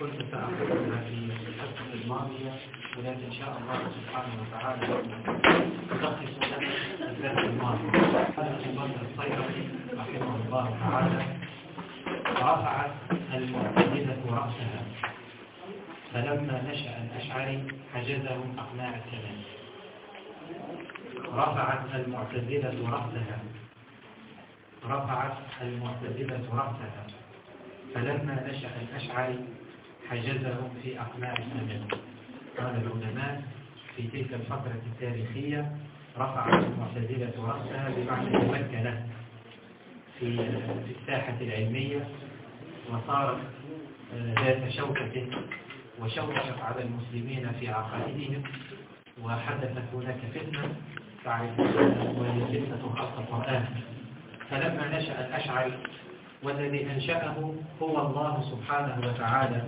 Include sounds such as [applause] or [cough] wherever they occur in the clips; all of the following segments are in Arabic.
كنت سأخذها في الحصة الماضية ولكن إن شاء الله سبحانه وتعالى ألخص لك الدرس الماضي. هذا الإمام الصيرفي رحمه الله تعالى رفعت المعتزلة رأسها. فلما نشأ الأشعري حجزهم أقناع الكلام رفعت المعتزلة رأسها. رفعت المعتزلة رأسها. فلما نشأ الأشعري حجزهم في أقناع السماء قال العلماء في تلك الفترة التاريخية رفعت المعتزلة رأسها بمعنى تمكنت في الساحة العلمية وصارت ذات شوكة وشوشت على المسلمين في عقائدهم وحدثت هناك فتنة تعرفون وهي فتنة خلق القرآن. فلما نشأ الأشعري والذي أنشأه هو الله سبحانه وتعالى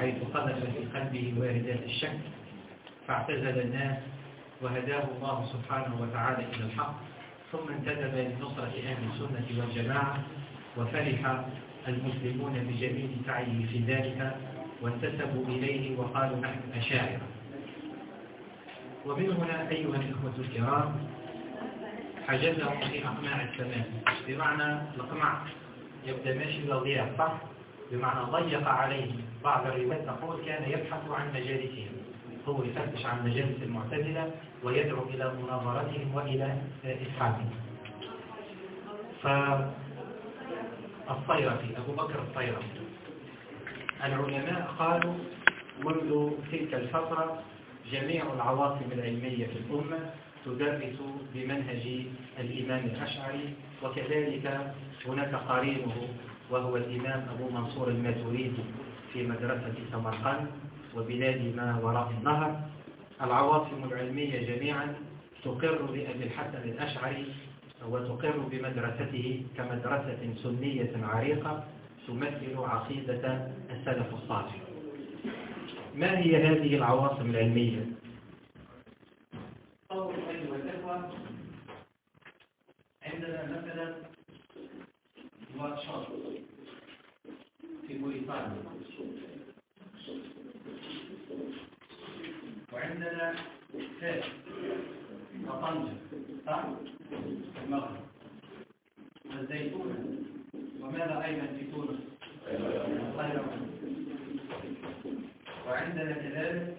حيث قذف في قلبه واردات الشك فاعتزل الناس وهداه الله سبحانه وتعالى إلى الحق ثم انتدب لنصرة أهل السنة والجماعة وفرح المسلمون بجميل سعيه في ذلك وانتسبوا إليه وقالوا نحن أشاعرة. ومن هنا أيها الإخوة الكرام حجزهم في أقماع السماء بمعنى الأقماع. يبدأ ماشي وضيع صح؟ بمعنى ضيق عليه بعض الروايات تقول كان يبحث عن مجالسهم. هو يفتش عن مجالس المعتزلة ويدعو إلى مناظرتهم وإلى إسحاقهم. فالصيرفي أبو بكر الصيرفي العلماء قالوا منذ تلك الفترة جميع العواصم العلمية في الأمة تدرس بمنهج الإمام الأشعري وكذلك هناك قرينه وهو الإمام أبو منصور الماتريدي في مدرسة سمرقند وبلاد ما وراء النهر العواصم العلمية جميعا تقر بأبي الحسن الأشعري وتقر بمدرسته كمدرسة سنية عريقة تمثل عقيدة السلف الصالح ما هي هذه العواصم العلمية؟ أول أيها الأخوة عندنا مثلا ورشاط في موريتانيا وعندنا فاس وطنجة صح؟ المغرب الزيتونة وماذا أيضا في تونس؟ وعندنا كذلك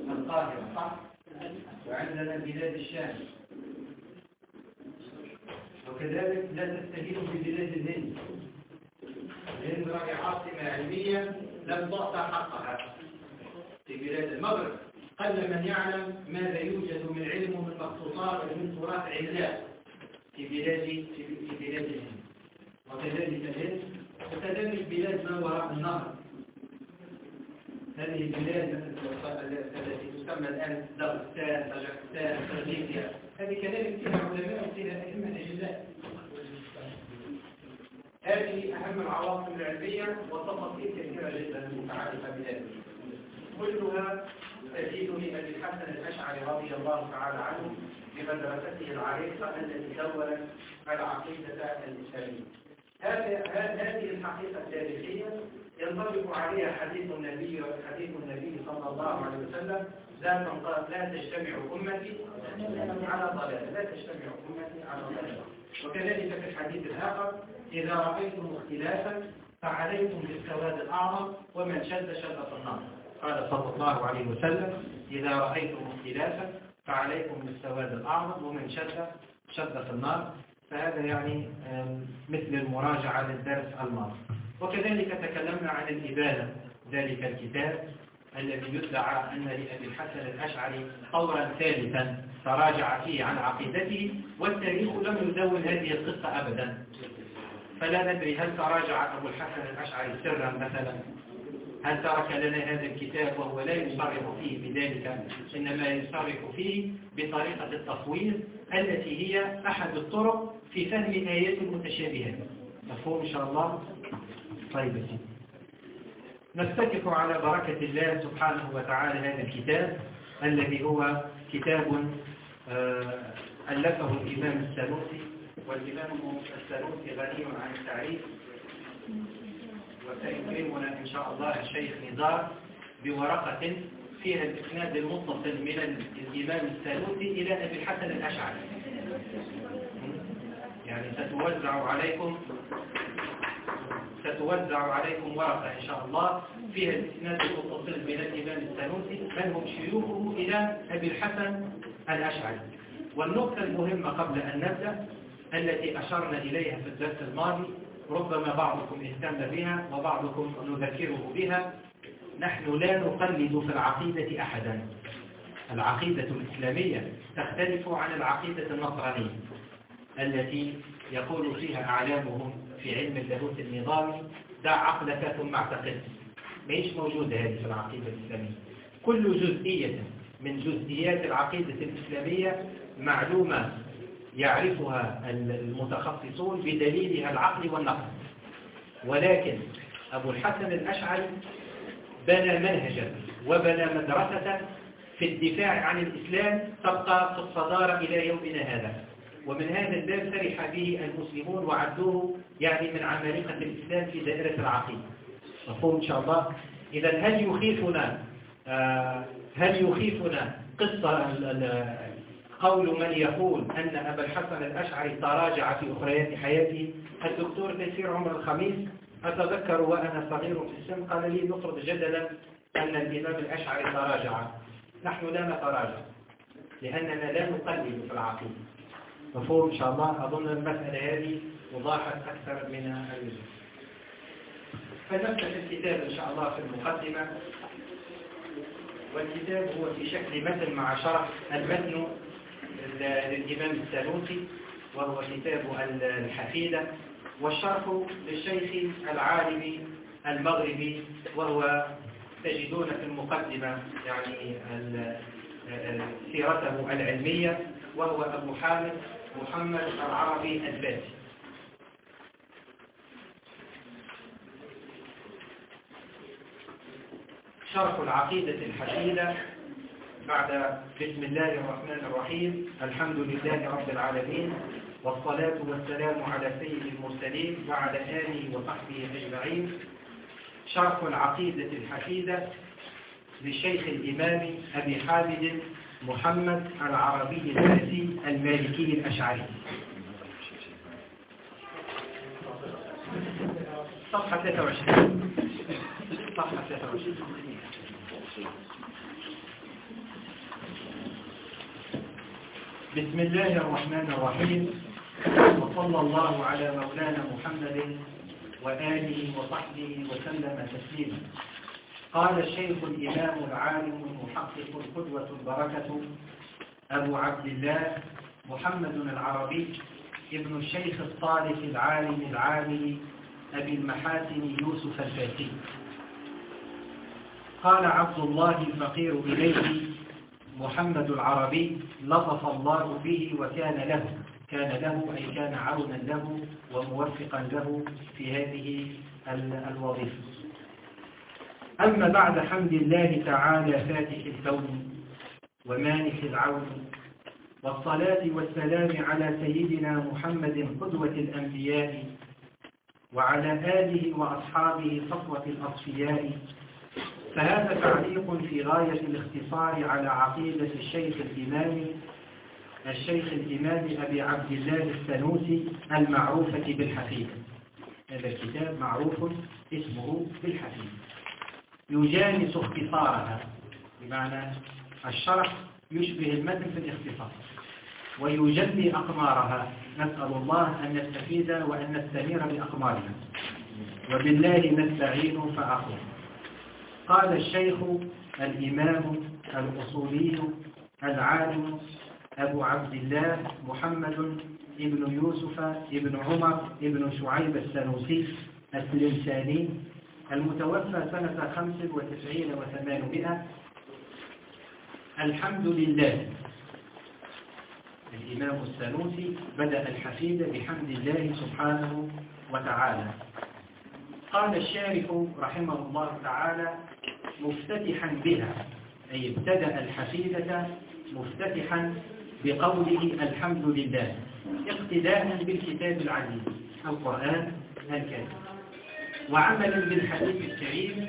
القاهرة صح؟ وعندنا بلاد الشام وكذلك لا تستهين ببلاد الهند الهند وهي عاصمة علمية لم تعطى حقها في بلاد المغرب قل من يعلم ماذا يوجد من علم ومن مخطوطات ومن تراث علماء في بلاد في بلاد الهند. وكذلك الهند. وكذلك بلاد ما وراء النهر. هذه البلاد التي تسمى الآن داغستان طاجكستان تركيا. هذه كذلك فيها علماء وفيها أئمة أجلاء. هذه أهم العواصم العلمية وتفاصيل كثيرة جدا متعلقة بذلك كلها تزيد لأبي الحسن الأشعري رضي الله تعالى عنه بمدرسته العريقة التي دونت العقيدة الإسلامية. هذه الحقيقة التاريخية. ينطبق عليها حديث النبي حديث النبي صلى الله عليه وسلم قال لا تجتمع أمتي على ضلالة لا تجتمع أمتي على ضلالة وكذلك في الحديث الآخر إذا رأيتم اختلافا فعليكم بالسواد الأعظم ومن شد شد في النار. قال صلى الله عليه وسلم إذا رأيتم اختلافا فعليكم بالسواد الأعظم ومن شد شد في النار. فهذا يعني مثل المراجعة للدرس الماضي. وكذلك تكلمنا عن الإبانة ذلك الكتاب الذي يدعى أن لأبي الحسن الأشعري طورا ثالثا تراجع فيه عن عقيدته والتاريخ لم يدون هذه القصة أبدا. فلا ندري هل تراجع أبو الحسن الأشعري سرا مثلا. هل ترك لنا هذا الكتاب وهو لا يصرح فيه بذلك إنما يصرح فيه بطريقة التصوير التي هي أحد الطرق في فهم آيات المتشابهات مفهوم إن شاء الله؟ طيب نستكف على بركة الله سبحانه وتعالى هذا الكتاب الذي هو كتاب ألفه الإمام السنوسي والإمام السنوسي غني عن التعريف. وسيكرمنا إن شاء الله الشيخ نزار بورقة فيها الإسناد المتصل من الإمام السالوسي إلى أبي الحسن الأشعري. يعني ستوزع عليكم ستوزع عليكم ورقة إن شاء الله فيها الإسناد المتصل من الإمام السالوسي من هم شيوخه إلى أبي الحسن الأشعري. والنقطة المهمة قبل أن نبدأ التي أشرنا إليها في الدرس الماضي ربما بعضكم اهتم بها وبعضكم نذكره بها. نحن لا نقلد في العقيدة أحدا. العقيدة الإسلامية تختلف عن العقيدة النصرانية التي يقول فيها أعلامهم في علم اللاهوت النظامي دع عقلك ثم اعتقد ماهيش موجودة هذه في العقيدة الإسلامية؟ كل جزئية من جزئيات العقيدة الإسلامية معلومة يعرفها المتخصصون بدليلها العقل والنقل. ولكن أبو الحسن الأشعري بنى منهجا وبنى مدرسة في الدفاع عن الإسلام تبقى في الصدارة إلى يومنا هذا. ومن هذا الباب فرح به المسلمون وعدوه يعني من عمالقة الإسلام في دائرة العقيدة. مفهوم إن شاء الله؟ إذا هل يخيفنا آه، هل يخيفنا قصة قول من يقول أن أبا الحسن الأشعري تراجع في أخريات حياته الدكتور تيسير عمر الخميس أتذكر وأنا صغير في السن قال لي نفرض جدلا أن الإمام الأشعري تراجع. نحن لا نتراجع لأننا لا نقلد في العقيدة. مفهوم؟ إن شاء الله. أظن المسألة هذه وضاحت أكثر من الوجه. فنفتح الكتاب إن شاء الله في المقدمة. والكتاب هو في شكل متن مع شرح المتن. للإمام السالوسي وهو كتاب الحفيدة والشرح للشيخ العالم المغربي وهو تجدون في المقدمة يعني سيرته العلمية وهو أبو حامد محمد العربي الفاتي شرح العقيدة الحفيدة بعد بسم الله الرحمن الرحيم الحمد لله رب العالمين والصلاة والسلام على سيد المرسلين وعلى آله وصحبه أجمعين. شرح العقيدة الحفيدة للشيخ الإمام أبي حامد محمد العربي الفارسي المالكي الأشعري. صفحة 23 صفحة 23 بسم الله الرحمن الرحيم. وصلى الله على مولانا محمد وآله وصحبه وسلم تسليما. قال الشيخ الإمام العالم المحقق القدوة البركة أبو عبد الله محمد العربي ابن الشيخ الصالح العالم العامل أبي المحاسن يوسف الفاتي. قال عبد الله الفقير إليه محمد العربي لطف الله به وكان له كان له أي كان عونا له وموفقا له في هذه الوظيفة. أما بعد حمد الله تعالى فاتح الكون ومانح العون والصلاة والسلام على سيدنا محمد قدوة الأنبياء وعلى آله وأصحابه صفوة الأصفياء فهذا تعليق في غاية الاختصار على عقيدة الشيخ الإمام الشيخ الإمام أبي عبد الله السنوسي المعروفة بالحفيد هذا الكتاب معروف اسمه بالحفيد يجانس اختصارها بمعنى الشرح يشبه المتن في الاختصار ويجلي أقمارها. نسأل الله أن نستفيد وأن نستنير بأقمارها وبالله نستعين فأقول قال الشيخ الإمام الأصولي العالم أبو عبد الله محمد ابن يوسف ابن عمر ابن شعيب السنوسي السلمساني المتوفى سنة خمس وتسعين وثمانمائة. الحمد لله. الإمام السنوسي بدأ الحفيد بحمد الله سبحانه وتعالى. قال الشارح رحمه الله تعالى مفتتحا بها. أي ابتدأ الحفيدة مفتتحا بقوله الحمد لله اقتداء بالكتاب العزيز القرآن الكريم. وعمل بالحديث الكريم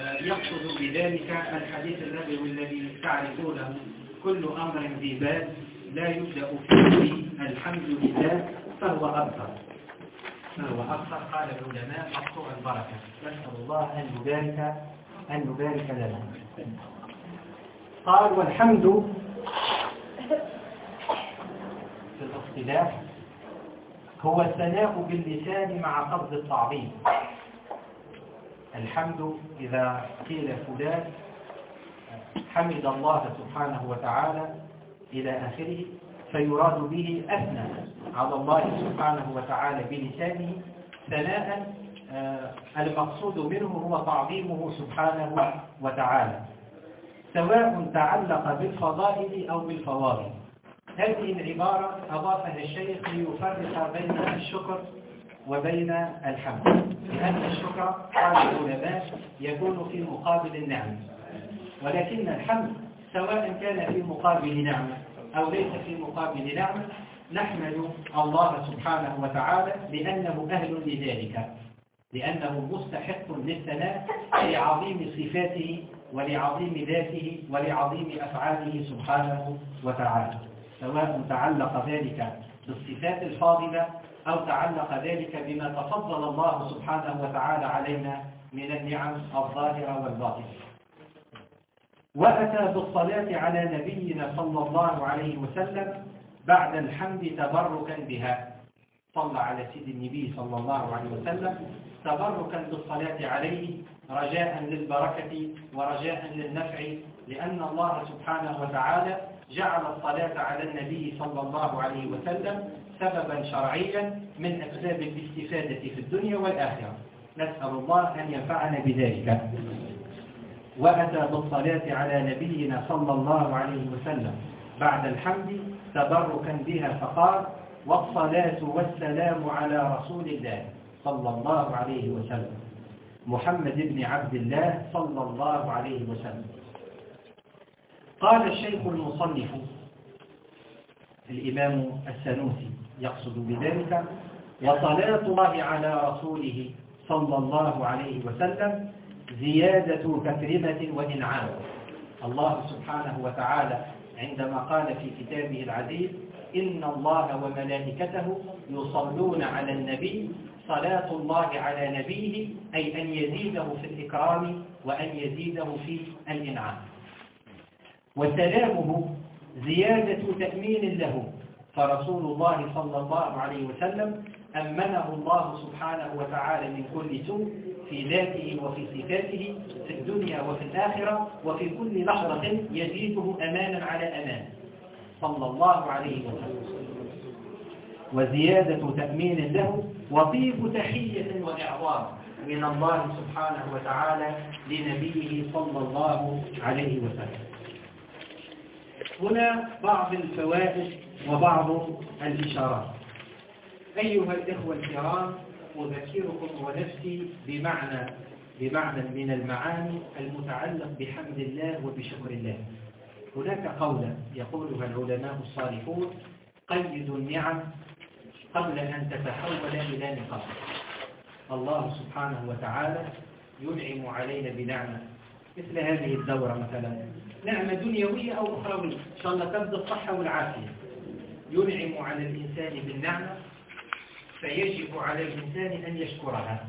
آه، يقصد بذلك الحديث النبوي الذي تعرفونه كل أمر ذي بال لا يبدأ فيه الحمد لله فهو أبصر فهو أبصر قال العلماء مقطوع البركة. نسأل الله أن يبارك أن يبارك لنا. قال والحمد في الاصطلاح هو الثناء باللسان مع قبض التعظيم. الحمد إذا قيل فلان حمد الله سبحانه وتعالى إلى آخره فيراد به أثنى على الله سبحانه وتعالى بلسانه ثناء المقصود منه هو تعظيمه سبحانه وتعالى سواء تعلق بالفضائل أو بالفواضل هذه العبارة أضافها الشيخ ليفرق بين الشكر وبين الحمد. لأن الشكر قال العلماء يكون في مقابل النعمة ولكن الحمد سواء كان في مقابل نعمة أو ليس في مقابل نعمة نحمد الله سبحانه وتعالى لأنه أهل لذلك. لأنه مستحق للثناء لعظيم صفاته ولعظيم ذاته ولعظيم أفعاله سبحانه وتعالى سواء تعلق ذلك بالصفات الفاضلة أو تعلق ذلك بما تفضل الله سبحانه وتعالى علينا من النعم الظاهرة والباطنة. وأتى بالصلاة على نبينا صلى الله عليه وسلم بعد الحمد تبركا بها. صلى على سيد النبي صلى الله عليه وسلم تبركا بالصلاة عليه رجاء للبركة ورجاء للنفع لأن الله سبحانه وتعالى جعل الصلاة على النبي صلى الله عليه وسلم سببا شرعيا من أسباب الاستفادة في الدنيا والآخرة. نسأل الله أن ينفعنا بذلك. وأتى بالصلاة على نبينا صلى الله عليه وسلم. بعد الحمد تبركا بها فقال والصلاة والسلام على رسول الله. صلى الله عليه وسلم. محمد بن عبد الله صلى الله عليه وسلم. قال الشيخ المصنف الإمام السنوسي يقصد بذلك وصلاة الله على رسوله صلى الله عليه وسلم زيادة تكرمة وإنعام. الله سبحانه وتعالى عندما قال في كتابه العزيز إن الله وملائكته يصلون على النبي صلاة الله على نبيه أي أن يزيده في الإكرام وأن يزيده في الإنعام. وسلامه زيادة تأمين له. فرسول الله صلى الله عليه وسلم أمنه الله سبحانه وتعالى من كل سوء في ذاته وفي صفاته في الدنيا وفي الآخرة وفي كل لحظة يزيده أمانا على أمان. صلى الله عليه وسلم. وزيادة تأمين له وطيب تحية وإعظام من الله سبحانه وتعالى لنبيه صلى الله عليه وسلم. هنا بعض الفوائد وبعض الإشارات. أيها الإخوة الكرام أذكركم ونفسي بمعنى بمعنى من المعاني المتعلق بحمد الله وبشكر الله. هناك قولا يقولها العلماء الصالحون قيدوا النعم قبل أن تتحول إلى نقاط الله سبحانه وتعالى ينعم علينا بنعمة مثل هذه الدورة مثلا. نعمة دنيوية أو أخروية. إن شاء الله تبدأ الصحة والعافية. ينعم على الإنسان بالنعمة فيجب على الإنسان أن يشكرها.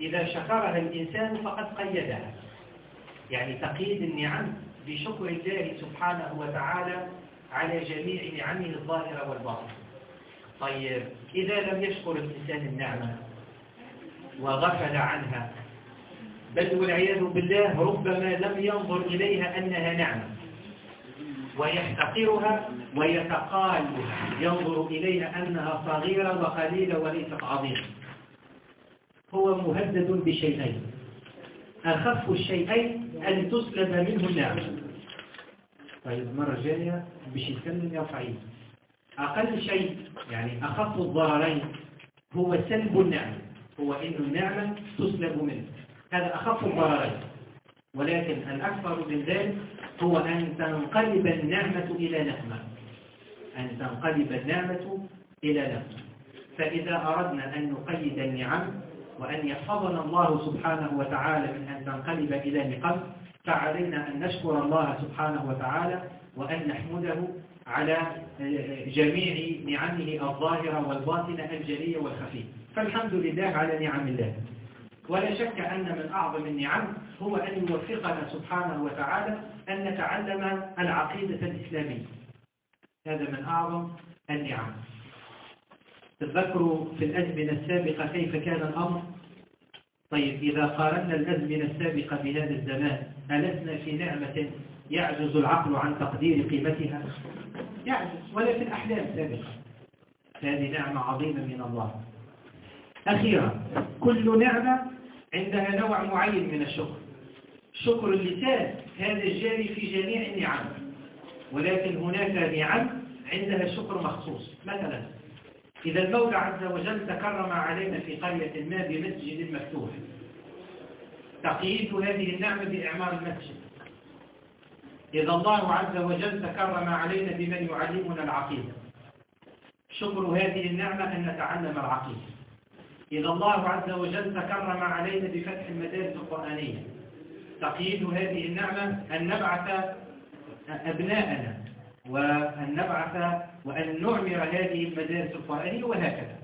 إذا شكرها الإنسان فقد قيدها. يعني تقييد النعم بشكر الله سبحانه وتعالى على جميع نعمه الظاهرة والباطنة. طيب إذا لم يشكر الإنسان النعمة وغفل عنها بل والعياذ بالله ربما لم ينظر إليها أنها نعمة ويحتقرها ويتقالها ينظر إليها أنها صغيرة وقليلة وليست عظيمة. هو مهدد بشيئين أخف الشيئين أن تسلب منه النعمة. طيب المرة الجاية باش يتكلم يرفع أقل شيء يعني أخف الضررين هو سلب النعمة هو إن النعمة تسلب منه. هذا أخف الضررين. ولكن الأكثر من ذلك هو أن تنقلب النعمة إلى نقمة أن تنقلب النعمة إلى نقمة فإذا أردنا أن نقيد النعم وأن يحفظنا الله سبحانه وتعالى من أن تنقلب إلى نقم فعلينا أن نشكر الله سبحانه وتعالى وأن نحمده على جميع نعمه الظاهرة والباطنة الجلية والخفية. فالحمد لله على نعم الله. ولا شك أن من أعظم النعم هو أن يوفقنا سبحانه وتعالى أن نتعلم العقيدة الإسلامية. هذا من أعظم النعم. تذكروا في الأزمنة السابقة كيف كان الأمر؟ طيب إذا قارنا الأزمنة السابقة بهذا الزمان ألسنا في نعمة يعجز العقل عن تقدير قيمتها؟ يعجز ولا في الأحلام. هذه نعمة عظيمة من الله. أخيرا كل نعمة عندها نوع معين من الشكر. شكر اللسان هذا الجاري في جميع النعم. ولكن هناك نعم عندها شكر مخصوص. مثلا إذا المولى عز وجل تكرم علينا في قرية ما بمسجد مفتوح. تقييد هذه النعمة بإعمار المسجد. إذا الله عز وجل تكرم علينا بمن يعلمنا العقيدة. شكر هذه النعمة أن نتعلم العقيدة. إذا الله عز وجل تكرم علينا بفتح المدارس القرآنية. تقييد هذه النعمة أن نبعث أبناءنا وأن نبعث وأن نعمر هذه المدارس القرآنية وهكذا.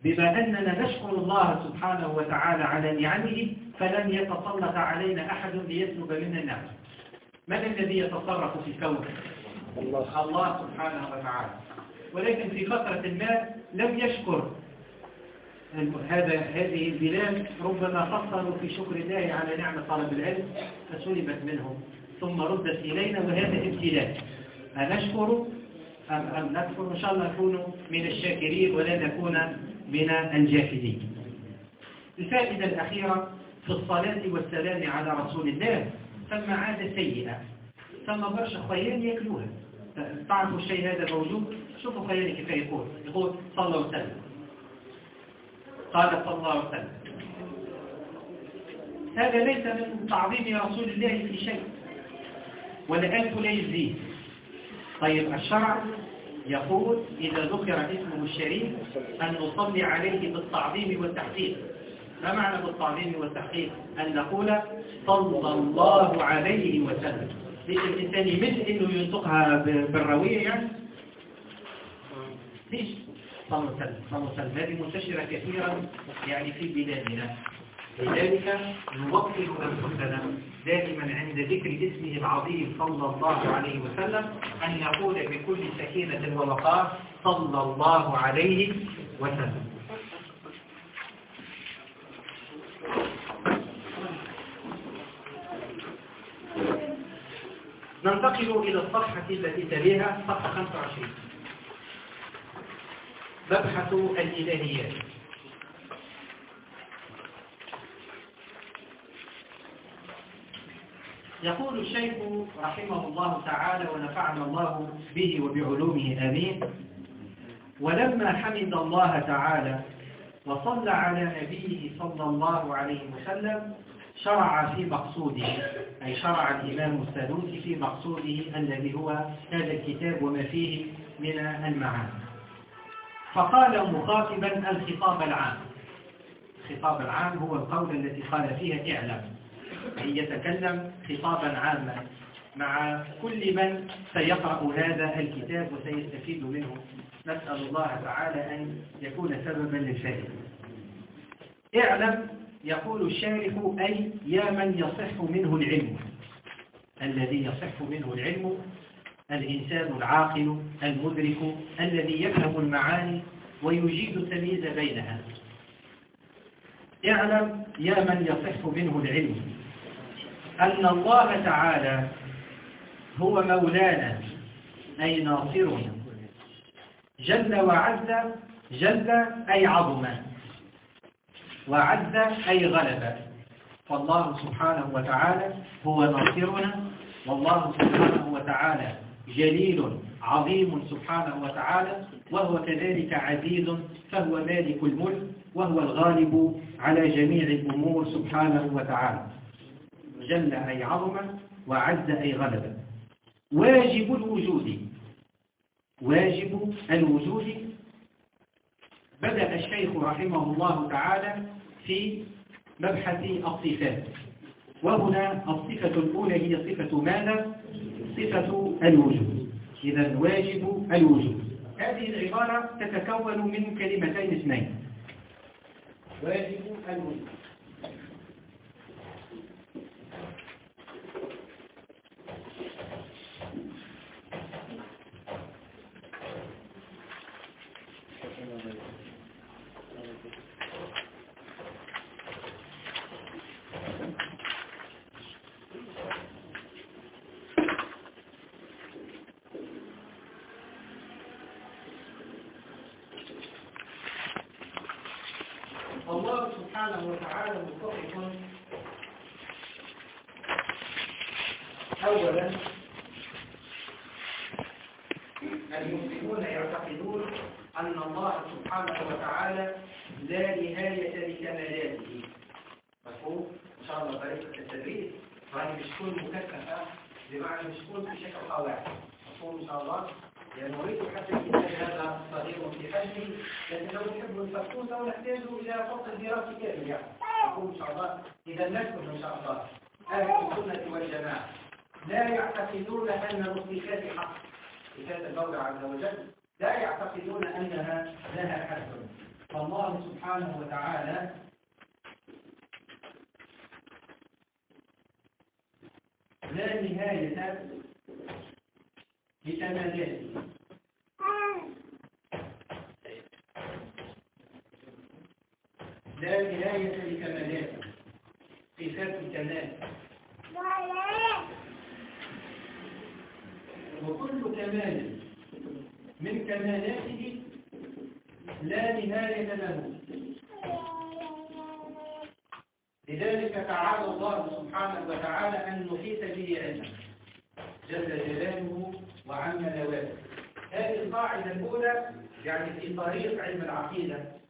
بما أننا نشكر الله سبحانه وتعالى على نعمه فلن يتسلط علينا أحد ليسلب منا النعمة من الذي يتصرف في الكون؟ الله, الله سبحانه وتعالى. ولكن في فترة ما لم يشكر هذا هذه البلاد ربما قصروا في شكر الله على نعمة طلب العلم فسلبت منهم. ثم ردت إلينا وهذا ابتلاء أنشكر أم, أم نكفر؟ إن شاء الله نكون من الشاكرين ولا نكون من الجاحدين الفائدة الأخيرة في الصلاة والسلام على رسول الله ثم عادة سيئة. ثم برشا خيان يأكلوها. تعرفوا الشيء هذا موجود؟ شوفوا خيالي كيف يقول. يقول صلى الله عليه وسلم. قال صلى الله عليه وسلم. هذا ليس من تعظيم رسول الله في شيء. والألف لا يزيد. طيب الشرع يقول إذا ذكر اسمه الشريف أن نصلي عليه بالتعظيم والتحقيق. ما معنى بالتعظيم والتحقيق؟ أن نقول صلى الله عليه وسلم. ليس الإنسان يمد إنه ينطقها بالروية يعني؟ ليش؟ صلى الله عليه وسلم. صلى الله عليه وسلم. هذه منتشرة كثيرا يعني في بلادنا. لذلك نوقف أنفسنا دائما عند ذكر اسمه العظيم صلى الله عليه وسلم أن نقول بكل سكينة ووقار صلى الله عليه وسلم. ننتقل إلى الصفحة التي تليها صفحة 25 مبحث الإلهيات. يقول الشيخ رحمه الله تعالى ونفعنا الله به وبعلومه آمين. ولما حمد الله تعالى وصلى على نبيه صلى الله عليه وسلم شرع في مقصوده أي شرع الإمام السدوسي في مقصوده الذي هو هذا الكتاب وما فيه من المعاني. فقال مخاطبا الخطاب العام. الخطاب العام هو القول الذي قال فيها اعلم. أي يتكلم خطابا عاما مع كل من سيقرأ هذا الكتاب وسيستفيد منه. نسأل الله تعالى أن يكون سببا للفائدة اعلم يقول الشارح أي يا من يصح منه العلم. الذي يصح منه العلم الإنسان العاقل المدرك الذي يفهم المعاني ويجيد التمييز بينها. اعلم يا من يصح منه العلم أن الله تعالى هو مولانا أي ناصرنا. جل وعز جل أي عظم وعز أي غلب. فالله سبحانه وتعالى هو ناصرنا والله سبحانه وتعالى جليل عظيم سبحانه وتعالى. وهو كذلك عزيز فهو مالك الملك وهو الغالب على جميع الأمور سبحانه وتعالى. جل أي عظم وعز أي غلب. واجب الوجود. واجب الوجود. بدأ الشيخ رحمه الله تعالى في مبحث الصفات. وهنا الصفة الأولى هي صفة ماذا؟ صفة الوجود. إذا واجب الوجود. هذه العبارة تتكون من كلمتين اثنين. واجب الوجود. فوق الدراسة كافية أقول إن شاء الله. إذا نسكن إن شاء الله. أهل السنة والجماعة. لا يعتقدون أن المصلحات حق. هذا المولى عز وجل. لا يعتقدون أنها لها حد. فالله سبحانه وتعالى لا نهاية لكمالاته لا نهاية لكمالاته صفات كمال؟ وكل كمال من كمالاته لا نهاية له. لذلك تعالى الله سبحانه وتعالى أن نحيط به علما. جل جلاله وعم نواته هذه القاعدة الأولى يعني في طريق علم العقيدة.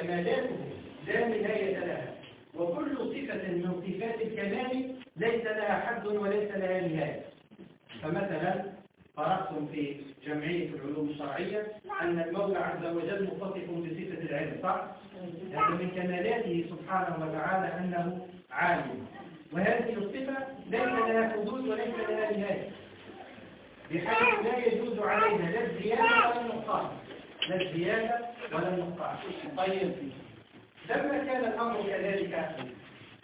كمالاته لا نهاية لها. وكل صفة من صفات الكمال ليس لها حد وليس لها نهاية. فمثلا قرأتم في جمعية العلوم الشرعية أن المولى عز وجل متصف بصفة العلم صح؟ هذا من كمالاته سبحانه وتعالى أنه عالم. وهذه الصفة ليس لها حدود وليس لها نهاية. بحيث لا يجوز عليها لا الزيادة ولا النقصان. لا الزيادة ولا النقصان طيب. لما كان الأمر كذلك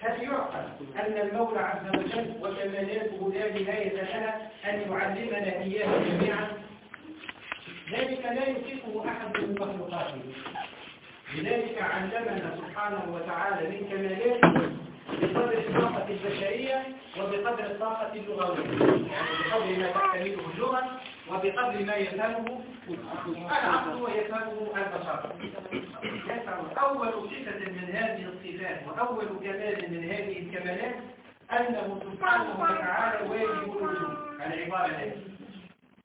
هل يعقل أن المولى عز وجل وكمالاته لا نهاية لها أن يعلمنا إياه جميعا؟ ذلك لا يطيقه أحد من مخلوقاته لذلك علمنا سبحانه وتعالى من كمالاته بقدر الطاقة البشرية وبقدر الطاقة اللغوية. يعني بقدر ما تحتمله اللغة وبقدر ما يفهمه العقل. ويفهمه البشر. أول صفة من هذه الصفات وأول كمال من هذه الكمالات أنه سبحانه وتعالى واجب الوجود العبارة هذه.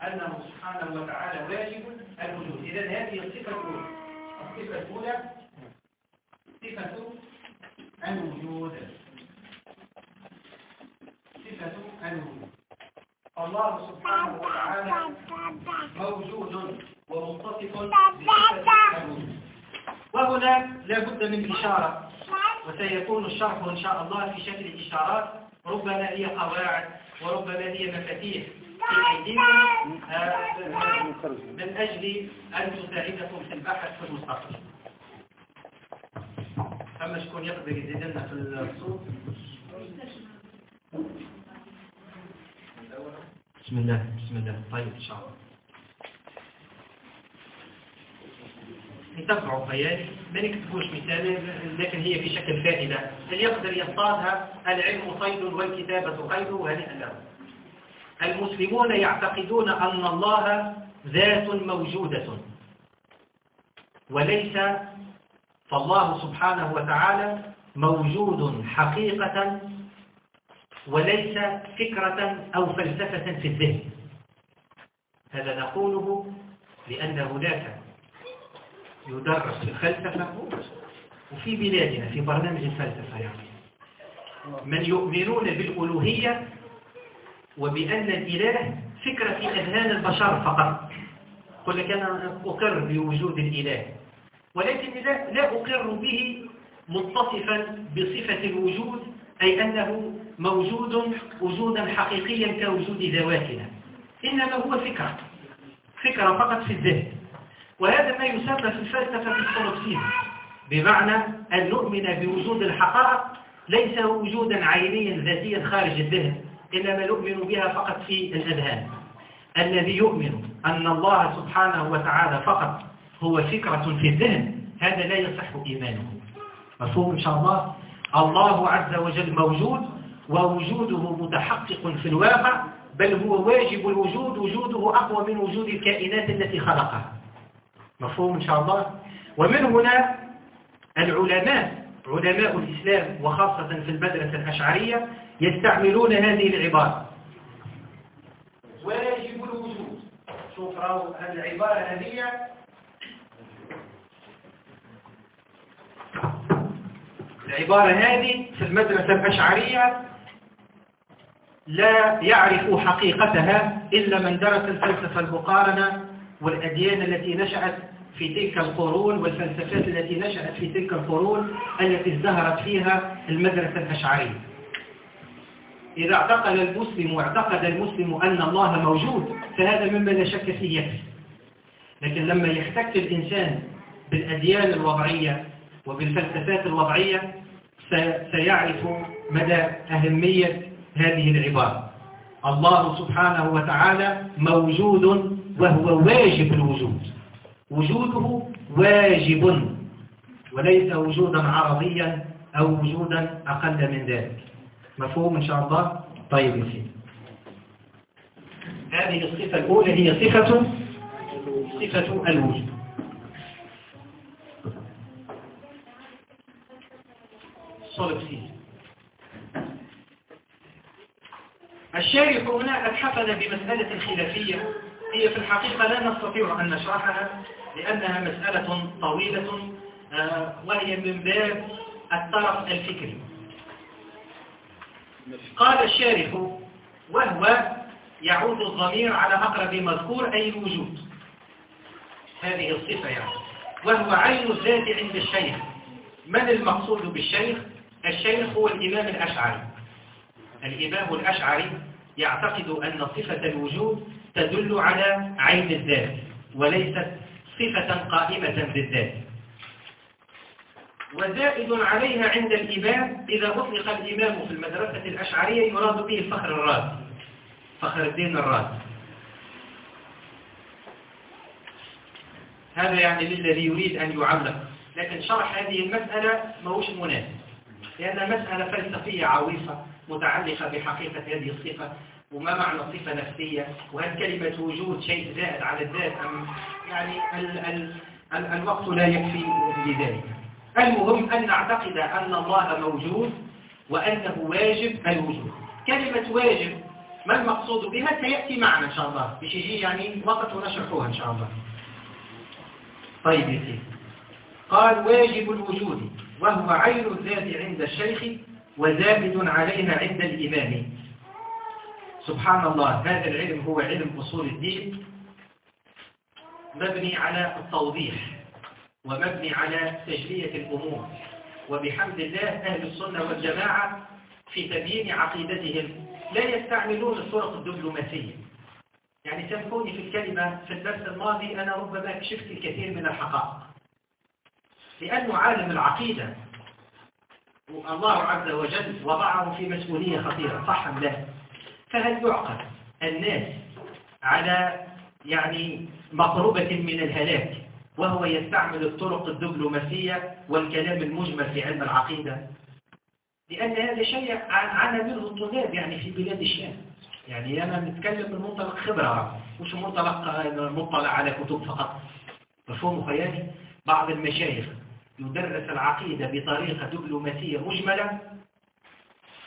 أنه سبحانه وتعالى واجب الوجود. إذا هذه الصفة الأولى الصفة الأولى صفة الوجود صفة الوجود الله سبحانه وتعالى موجود ومتصف وهنا لا بد من إشارة وسيكون الشرح إن شاء الله في شكل إشارات. ربما هي قواعد وربما هي مفاتيح في أيديكم آه، من أجل أن تساعدكم في البحث في المستقبل. أما شكون يقدر يزيد لنا في الصوت؟ بسم الله بسم الله. طيب إن شاء الله. نتبعوا خيالي ما نكتبوش مثال لكن هي في شكل فائدة. اللي يقدر يصطادها؟ العلم صيد والكتابة قيد وهنيئا له المسلمون يعتقدون أن الله ذات موجودة. وليس فالله سبحانه وتعالى موجود حقيقة وليس فكرة أو فلسفة في الذهن. هذا نقوله لأن هناك يدرس الفلسفة وفي بلادنا في برنامج الفلسفة يعني. من يؤمنون بالألوهية وبأن الإله فكرة في أذهان البشر فقط. قل لك أنا أقر بوجود الإله ولكن لا, لا أقر به متصفا بصفة الوجود أي أنه موجود وجودا حقيقيا كوجود ذواتنا. إنما هو فكرة. فكرة فقط في الذهن. وهذا ما يسمى في الفلسفة السولوبسيزم بمعنى أن نؤمن بوجود الحقائق ليس وجودا عينيا ذاتيا خارج الذهن إنما نؤمن بها فقط في الأذهان. الذي يؤمن أن الله سبحانه وتعالى فقط هو فكرة في الذهن هذا لا يصح إيمانه. مفهوم إن شاء الله؟ الله عز وجل موجود ووجوده متحقق في الواقع بل هو واجب الوجود وجوده أقوى من وجود الكائنات التي خلقها. مفهوم إن شاء الله؟ ومن هنا العلماء علماء الإسلام وخاصة في المدرسة الأشعرية يستعملون هذه العبارة. واجب الوجود. شوف راهو العبارة هذه. العبارة هذه في المدرسة الأشعرية. لا يعرف حقيقتها إلا من درس الفلسفة المقارنة والأديان التي نشأت في تلك القرون والفلسفات التي نشأت في تلك القرون التي ازدهرت فيها المدرسة الأشعرية. إذا اعتقد المسلم واعتقد المسلم أن الله موجود فهذا مما لا شك فيه يكفي لكن لما يحتك الإنسان بالأديان الوضعية وبالفلسفات الوضعية سيعرف مدى أهمية هذه العبارة. الله سبحانه وتعالى موجود وهو واجب الوجود. وجوده واجب. وليس وجودا عرضيا أو وجودا أقل من ذلك. مفهوم إن شاء الله؟ طيب يسير هذه الصفة الأولى هي صفة صفة الوجود. صلب الشارح هنا أتحفظ بمسألة خلافية. هي في الحقيقة لا نستطيع أن نشرحها لأنها مسألة طويلة آه، وهي من باب الطرف الفكري. قال الشارح وهو يعود الضمير على أقرب مذكور أي الوجود. هذه الصفة يعني. وهو عين الذات عند الشيخ من المقصود بالشيخ؟ الشيخ هو الإمام الأشعري. الإمام الأشعري يعتقد أن صفة الوجود تدل على عين الذات وليست صفة قائمة بالذات. وزائد عليها عند الإمام إذا أطلق الإمام في المدرسة الأشعرية يراد به الفخر الرازي فخر الدين الرازي هذا يعني للذي يريد أن يعلق لكن شرح هذه المسألة ماهوش مناسب لأنها مسألة فلسفية عويصة. متعلقة بحقيقة هذه الصفة وما معنى صفة نفسية؟ وهل كلمة وجود شيء زائد على الذات أم يعني ال ال ال الوقت لا يكفي لذلك؟ المهم أن نعتقد أن الله موجود وأنه واجب الوجود. كلمة واجب ما المقصود بها؟ سيأتي معنا إن شاء الله. مش يجي يعني وقت ونشرحوها إن شاء الله. طيب يا قال واجب الوجود وهو عين الذات عند الشيخ وزائد عليها عند الإمام. سبحان الله هذا العلم هو علم أصول الدين. مبني على التوضيح ومبني على تجلية الأمور. وبحمد الله أهل السنة والجماعة في تبيين عقيدتهم. لا يستعملون الطرق الدبلوماسية. يعني سامحوني في الكلمة في الدرس الماضي أنا ربما كشفت الكثير من الحقائق. لأنه عالم العقيدة. الله عز وجل وضعه في مسؤولية خطيرة صح أم لا؟ فهل يعقل الناس على يعني مقربة من الهلاك وهو يستعمل الطرق الدبلوماسية والكلام المجمل في علم العقيدة؟ لأن هذا شيء عانى منه الطلاب يعني في بلاد الشام. يعني أنا نتكلم من منطلق خبرة مش منطلق مطلع على كتب فقط. مفهوم خيالي بعض المشايخ يدرس العقيدة بطريقة دبلوماسية مجملة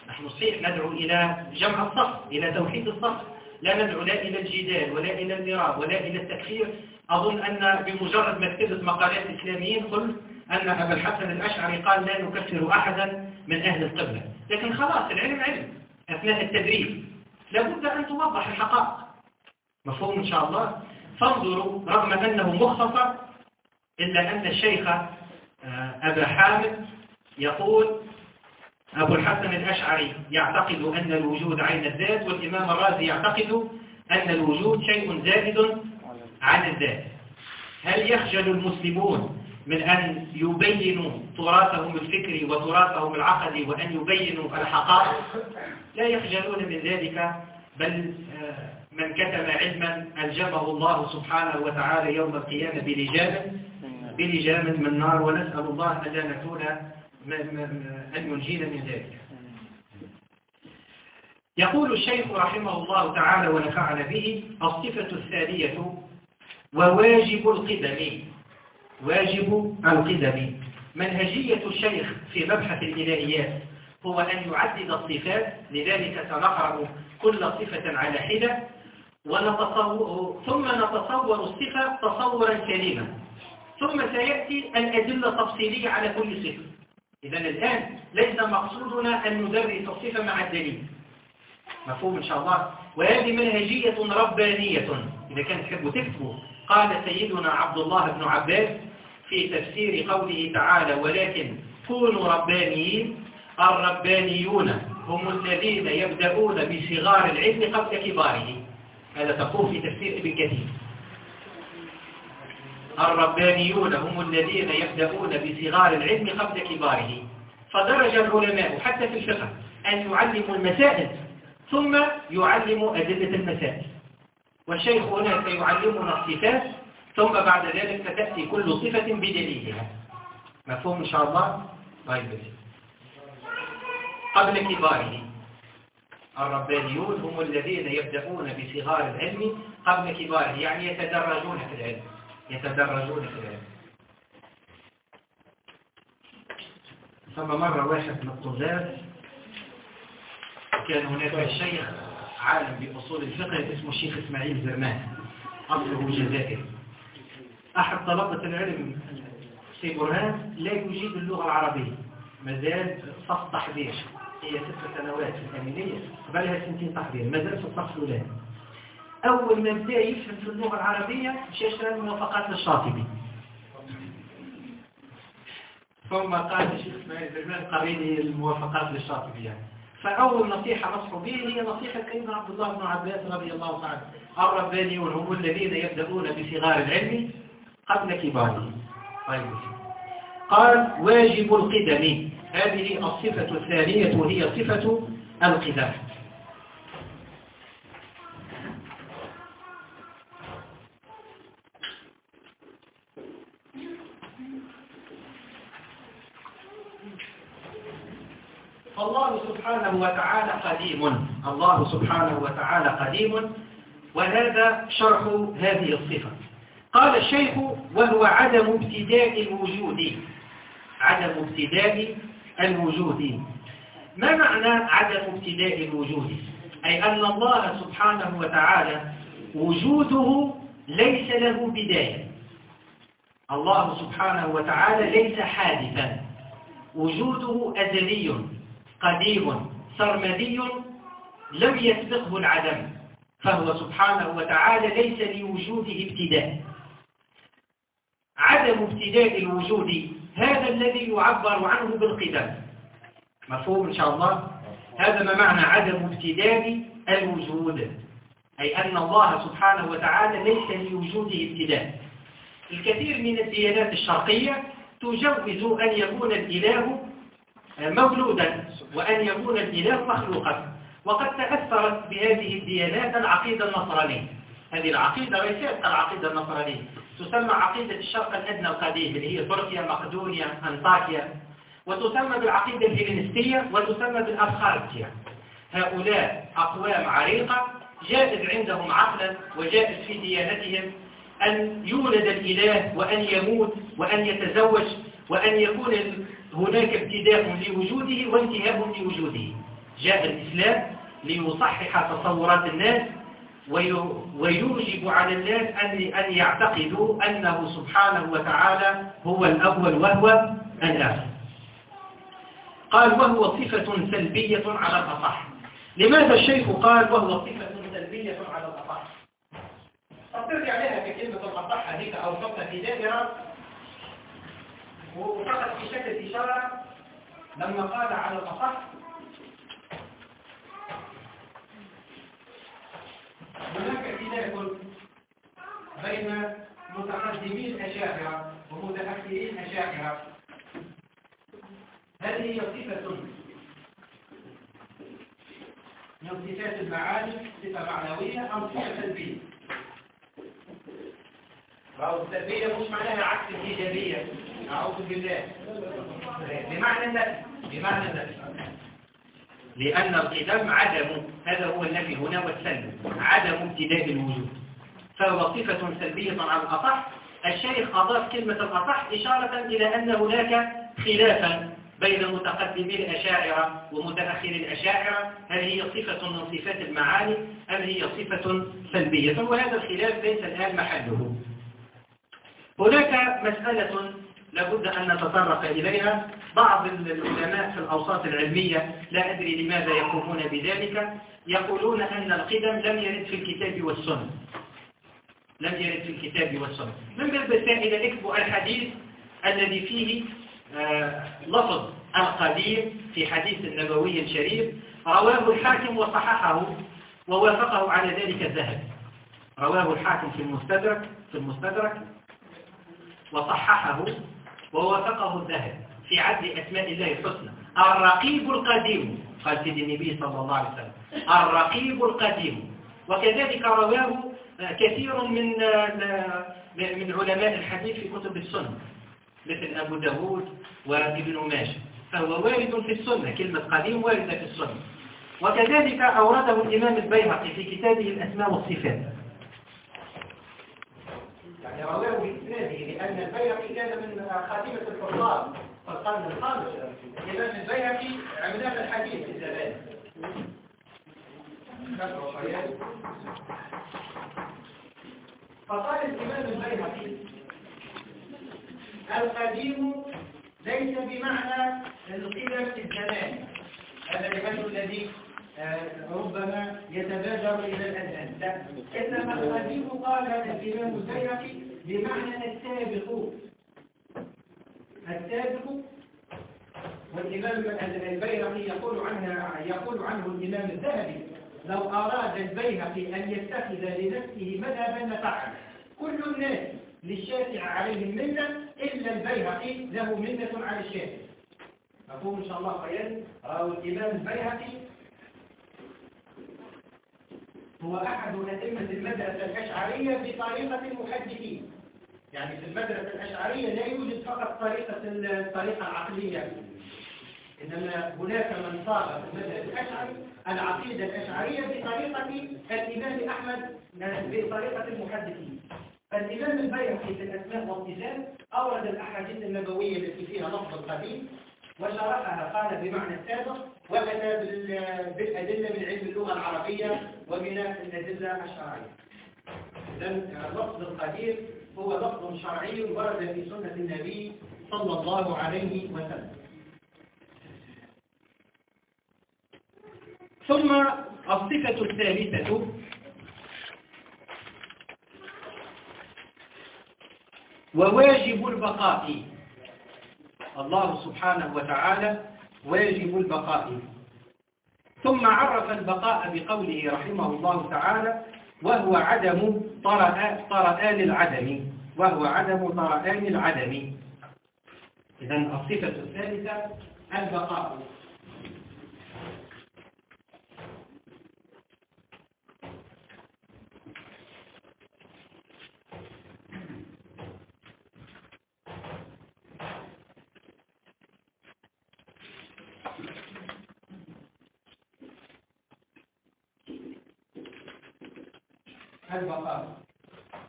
نحن صحيح ندعو إلى جمع الصف إلى توحيد الصف. لا ندعو لا إلى الجدال ولا إلى المراء ولا إلى التكفير أظن أن بمجرد ما كتبت مقالات إسلاميين قلت أن أبا الحسن الأشعري قال لا نكفر أحدا من أهل القبلة. لكن خلاص العلم علم. أثناء التدريب لابد أن توضح الحقائق. مفهوم إن شاء الله. فانظروا رغم أنه مختصر إلا أن الشيخ أبا حامد يقول أبو الحسن الأشعري يعتقد أن الوجود عين الذات والإمام الرازي يعتقد أن الوجود شيء زائد عن الذات. هل يخجل المسلمون من أن يبينوا تراثهم الفكري وتراثهم العقدي وأن يبينوا الحقائق؟ لا يخجلون من ذلك بل آه، من كتم علما ألجمه الله سبحانه وتعالى يوم القيامة بلجام بلجام من نار ونسأل الله أن نكون أن ينجينا من ذلك. يقول الشيخ رحمه الله تعالى ونفعنا به الصفة الثانية وواجب القدم. واجب القدم. منهجية الشيخ في مبحث الإلهيات هو أن يعدد الصفات لذلك سنقرأ كل صفة على حدة ثم نتصور الصفة تصورا سليما ثم سيأتي الأدلة تفصيلية على كل صفة. إذا الآن ليس مقصودنا أن ندرس الصفة مع الدليل. مفهوم إن شاء الله؟ وهذه منهجية ربانية. إذا كان تحبوا تكتبوا قال سيدنا عبد الله بن عباس في تفسير قوله تعالى ولكن كونوا ربانيين الربانيون هم الذين يبدأون بصغار العلم قبل كباره. هذا تقول في تفسير ابن كثير. الربانيون هم الذين يبدأون بصغار العلم قبل كباره. فدرج العلماء حتى في الفقه أن يعلموا المسائل ثم يعلموا أدلة المسائل. والشيخ هنا سيعلمنا الصفات ثم بعد ذلك ستأتي كل صفة بدليلها. مفهوم إن شاء الله؟ طيب. قبل كباره. الربانيون هم الذين يبدأون بصغار العلم قبل كباره يعني يتدرجون في العلم. يتدرجون في العلم ثم مرة واحد من الطلاب كان هناك شيخ عالم بأصول الفقه اسمه الشيخ إسماعيل زرمان. أصله جزائري. أحد طلبة العلم في برهان لا يجيد اللغة العربية. مازال صف تحضير هي ست سنوات في الأمينية قبلها سنتين تحضير. مازال في الصف الأولاني أول ما بدأ يفهم في اللغة العربية مش يشتغل الموافقات للشاطبي. ثم قال الشيخ إسماعيل زرمان قريني الموافقات للشاطبي. يعني فأول نصيحة نصح به هي نصيحة سيدنا عبد الله بن عباس رضي الله تعالى الربانيون هم الذين يبدأون بصغار العلم قبل كباره طيب. قال واجب القدم. هذه الصفة الثانية وهي صفة القدم. الله سبحانه وتعالى قديم. الله سبحانه وتعالى قديم. وهذا شرح هذه الصفة. قال الشيخ وهو عدم ابتداء الوجود. عدم ابتداء الوجود. ما معنى عدم ابتداء الوجود؟ أي أن الله سبحانه وتعالى وجوده ليس له بداية. الله سبحانه وتعالى ليس حادثا. وجوده أزلي. قديم سرمدي لم يسبقه العدم فهو سبحانه وتعالى ليس لوجوده ابتداء. عدم ابتداء الوجود هذا الذي يعبر عنه بالقدم. مفهوم إن شاء الله؟ هذا ما معنى عدم ابتداء الوجود أي أن الله سبحانه وتعالى ليس لوجوده ابتداء. الكثير من الديانات الشرقية تجوز أن يكون الإله مولودا. وأن يكون الإله مخلوقا. وقد تأثرت بهذه الديانات العقيدة النصرانية. هذه العقيدة ليست العقيدة النصرانية. تسمى عقيدة الشرق الأدنى القديم اللي هي تركيا مقدونيا أنطاكيا. وتسمى بالعقيدة الهيلينستية وتسمى بالأبخارتيا هؤلاء أقوام عريقة. جائز عندهم عقلا وجائز في ديانتهم أن يولد الإله وأن يموت وأن يتزوج وأن يكون هناك ابتداء لوجوده وانتهاء لوجوده. جاء الإسلام ليصحح تصورات الناس ويوجب على الناس أن يعتقدوا أنه سبحانه وتعالى هو الأول وهو الآخر. قال وهو صفة سلبية على الأصح. لماذا الشيخ قال وهو صفة سلبية على الأصح ترجع لها في كلمة الأصح هذيك أو في دائرة وفقط في شكل إشارة لما قال على الأصح هناك خلاف بين متقدمي الأشاعرة ومتأخري الأشاعرة هل هي صفة من صفات المعاني صفة معنوية أم صفة سلبية؟ أو السلبية مش معناها عكس الإيجابية أعوذ بالله. بمعنى النفي بمعنى النفي. لأن القدم عدم هذا هو النفي هنا والسلب عدم ابتداء الوجود. فهو صفة سلبية على الأصح الشيخ أضاف كلمة الأصح إشارة إلى أن هناك خلافا بين متقدمي الأشاعرة ومتأخر الأشاعرة. هل هي صفة من صفات المعاني أم هي صفة سلبية؟ وهذا الخلاف ليس الآن محله. هناك مسألة لابد أن نتطرق إليها. بعض العلماء في الأوساط العلمية لا أدري لماذا يقومون بذلك. يقولون أن القدم لم يرد في الكتاب والسنة. لم يرد في الكتاب والسنة. من بالبسائل اكتبوا الحديث الذي فيه آه لفظ القديم في حديث النبوي الشريف. رواه الحاكم وصححه ووافقه على ذلك الذهب. رواه الحاكم في المستدرك في المستدرك. وصححه ووافقه الذهب في عد أسماء الله الحسنى. الرقيب القديم قال سيد النبي صلى الله عليه وسلم. الرقيب القديم. وكذلك رواه كثير من من علماء الحديث في كتب السنة مثل أبو داود وابن ماجه. فهو وارد في السنة كلمة قديم واردة في السنة. وكذلك أورده الإمام البيهقي في كتابه الأسماء والصفات. يعني رواه بإسناده لأن البيهقي كان من خاتمة الحفاظ في القرن الخامس الإمام البيهقي عملاق الحديث في الزمان فقال الإمام البيهقي القديم ليس بمعنى القدم في الزمان هذا الجهاز الذي ربما يتبادر إلى الأذهان إنما القديم قال الإمام البيهقي بمعنى السابق. السابق والإمام البيهقي يقول عنها يقول عنه الإمام الذهبي لو أراد البيهقي أن يتخذ لنفسه مذهبا لفعل كل الناس للشافع عليهم منة إلا البيهقي له منة على الشافع مفهوم إن شاء الله خير. رواه الإمام البيهقي هو أحد أئمة المدرسة الأشعرية بطريقة المحدثين. يعني في المدرسة الأشعرية لا يوجد فقط طريقة الطريقة العقلية. إنما هناك من صار في المذهب الأشعري العقيدة الأشعرية بطريقة الإمام أحمد بطريقة المحدثين. فالإمام البيهقي في الأسماء والصفات أورد الأحاديث النبوية التي فيها لفظ القديم وشرحها قال بمعنى السابق وأتى بالأدلة من علم اللغة العربية ومن الأدلة الشرعية. إذن لفظ القدير هو لفظ شرعي ورد في سنة النبي صلى الله عليه وسلم. ثم الصفة الثالثة. وواجب البقاء. الله سبحانه وتعالى واجب البقاء. ثم عرف البقاء بقوله رحمه الله تعالى وهو عدم طرآن العدم وهو عدم طرآن العدم. إذا الصفة الثالثة البقاء. البقاء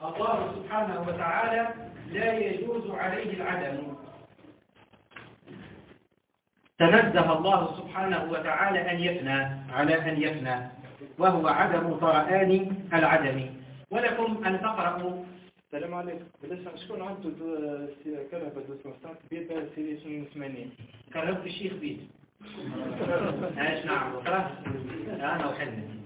الله سبحانه وتعالى لا يجوز عليه العدم. تنزه الله سبحانه وتعالى أن يفنى على أن يفنى وهو عدم طرآن العدم. ولكم أن تقرأوا. السلام عليكم. بلاش شكون عنده كرهبة 205 بيتا سيري 80 كرهبة الشيخ بيت. [laughs] إيش نعم؟ وكره وحنا مشكلة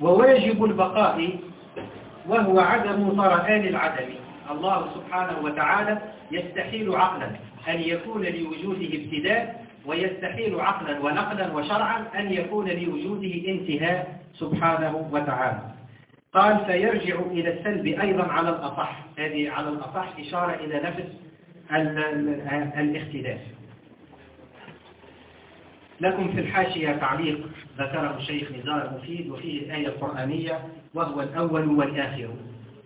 وواجب البقاء وهو عدم طرآن العدم. الله سبحانه وتعالى يستحيل عقلا. أن يكون لوجوده ابتداء ويستحيل عقلا ونقلا وشرعا أن يكون لوجوده انتهاء سبحانه وتعالى. قال فيرجع إلى السلب أيضا على الأصح. هذه على الأصح إشارة إلى نفس الاختلاف. لكم في الحاشية تعليق ذكره الشيخ نزار المفيد وفيه الآية القرآنية وهو الأول والآخر.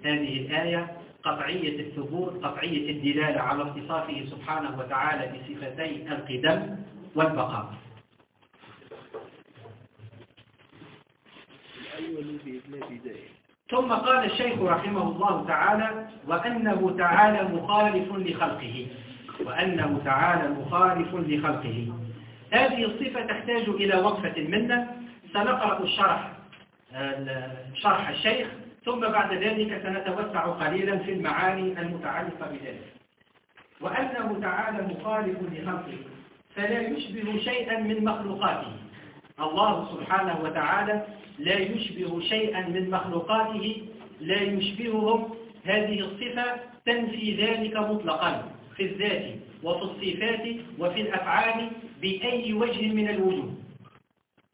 هذه الآية قطعية الثبوت قطعية الدلالة على اتصافه سبحانه وتعالى بصفتي القدم والبقاء. ثم قال الشيخ رحمه الله تعالى وأنه تعالى مخالف لخلقه وأنه تعالى مخالف لخلقه. هذه الصفة تحتاج إلى وقفة منا سنقرأ الشرح شرح الشيخ ثم بعد ذلك سنتوسع قليلا في المعاني المتعلقة بذلك. وأنه تعالى مخالف لخلقه فلا يشبه شيئا من مخلوقاته. الله سبحانه وتعالى لا يشبه شيئا من مخلوقاته لا يشبههم. هذه الصفة تنفي ذلك مطلقا في الذات وفي الصفات وفي الأفعال بأي وجه من الوجوه.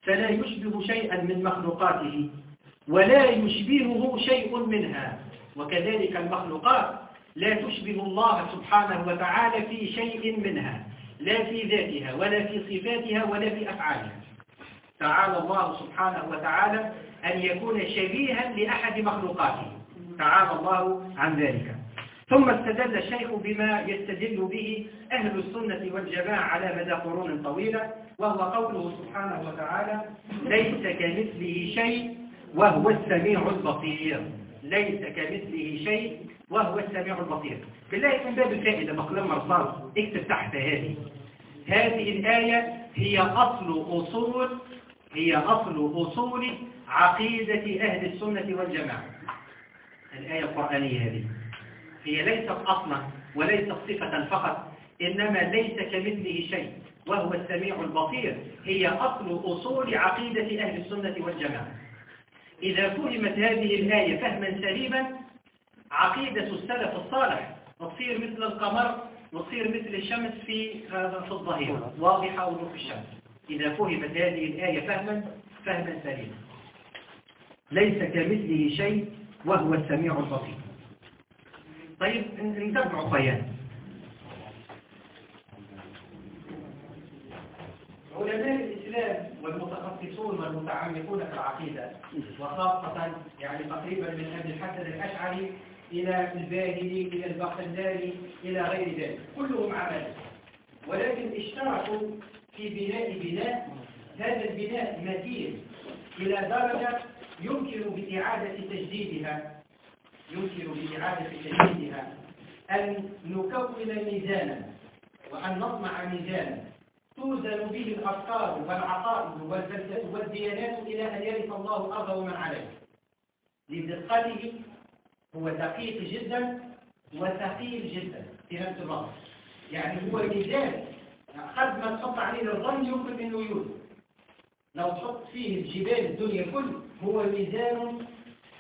فلا يشبه شيئا من مخلوقاته. ولا يشبهه شيء منها. وكذلك المخلوقات لا تشبه الله سبحانه وتعالى في شيء منها. لا في ذاتها ولا في صفاتها ولا في أفعالها. تعالى الله سبحانه وتعالى أن يكون شبيها لأحد مخلوقاته. تعالى الله عن ذلك. ثم استدل الشيخ بما يستدل به أهل السنة والجماعة على مدى قرون طويلة وهو قوله سبحانه وتعالى ليس كمثله شيء وهو السميع البصير. ليس كمثله شيء وهو السميع البصير. بالله من باب الفائدة مقلم مرصاد اكتب تحت هذه. هذه الآية هي أصل أصول هي أصل أصول عقيدة أهل السنة والجماعة. الآية القرآنية هذه. هي ليست أصلا وليست صفة فقط إنما ليس كمثله شيء وهو السميع البصير. هي أصل أصول عقيدة أهل السنة والجماعة. إذا فهمت هذه الآية فهما سليما عقيدة السلف الصالح تصير مثل القمر وتصير مثل الشمس في في الظهيرة واضحة وضوح الشمس. إذا فهمت هذه الآية فهما فهما سليما. ليس كمثله شيء وهو السميع البصير. طيب نتبع قيان علماء الإسلام والمتخصصون والمتعمقون في العقيدة وخاصة يعني تقريبا من أبي الحسن الأشعري إلى الباهلي إلى البخلاني إلى غير ذلك. كلهم عمل. ولكن اشتركوا في بناء بناء. هذا البناء متين إلى درجة يمكن بإعادة تجديدها. يمكن بإعادة تجديدها. أن نكون ميزانا وأن نصنع ميزانا. توزن به الأفكار والعقائد والديانات إلى أن يرث الله الأرض ومن عليه. لدقته هو دقيق جدا وثقيل جدا في نفس الوقت. يعني هو ميزان قد ما تحط عليه الظن يمكن انه يوزن لو تحط فيه الجبال الدنيا كل هو ميزان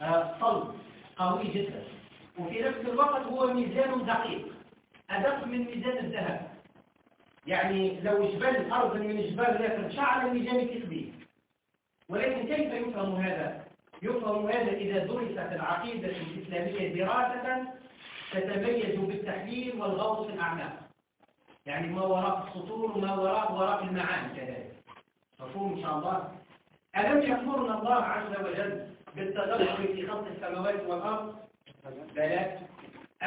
آه، صلب قوي جدا. وفي نفس الوقت هو ميزان دقيق. أدق من ميزان الذهب. يعني لو جبال أرض من جبال لا شعر ميزان كثبي ولكن كيف يفهم هذا؟ يفهم هذا إذا درست العقيدة الإسلامية دراسة تتميز بالتحليل والغوص في الأعماق يعني ما وراء السطور وما وراء وراء المعاني كذلك. مفهوم إن شاء الله؟ ألم يأمرنا الله عز وجل بالتدبر في خلق السماوات والأرض؟ بلى.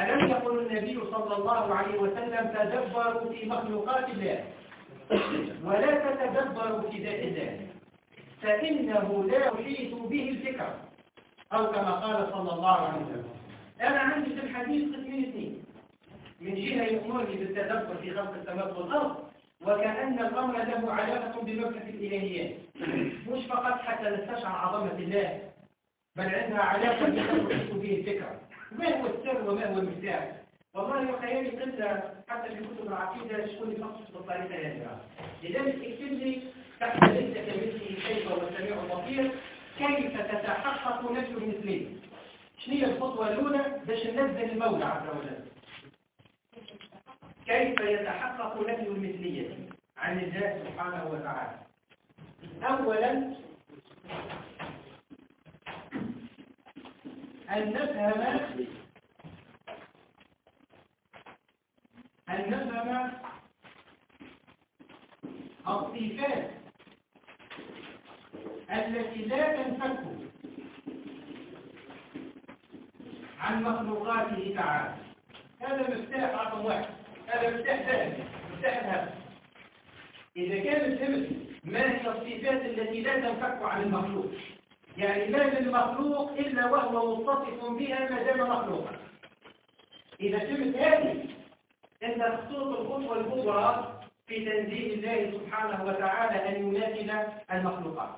ألم يقل النبي صلى الله عليه وسلم تدبروا في مخلوقات الله ولا تتدبروا في ذات الله فإنه لا يحيط به الفكر أو كما قال صلى الله عليه وسلم. أنا عندي في الحديث قسمين اثنين. من جهة يأمرني بالتدبر في خلق السماوات والأرض وكأن الأمر له علاقة بمبحث الإلهيات. مش فقط حتى نستشعر عظمة الله بل عندها علاقة بخلق به الفكرة ما هو السر وما هو المفتاح والله وخيالي قلت حتى في كتب العقيدة شكون يخصص بالطريقة هذه لذلك اكتب لي تحت ليس كمثله شيء وهو السميع البصير كيف تتحقق نفي المثلية شنو هي الخطوة الأولى؟ باش ننزل المولى عز وجل. كيف يتحقق نفي المثلية؟ عن الله سبحانه وتعالى. أولا أن نفهم أن نفهم الصفات التي لا تنفك عن مخلوقاته تعالى. هذا مفتاح رقم واحد. هذا مفتاح ثاني. مفتاح الهدف إذا كان فهمت ما هي الصفات التي لا تنفك عن المخلوق؟ يعني ما من مخلوق إلا وهو متصف بها ما دام مخلوقا. إذا فهمت هذه أنت خطوط الخطوة الكبرى في تنزيل الله سبحانه وتعالى أن يناسب المخلوقات.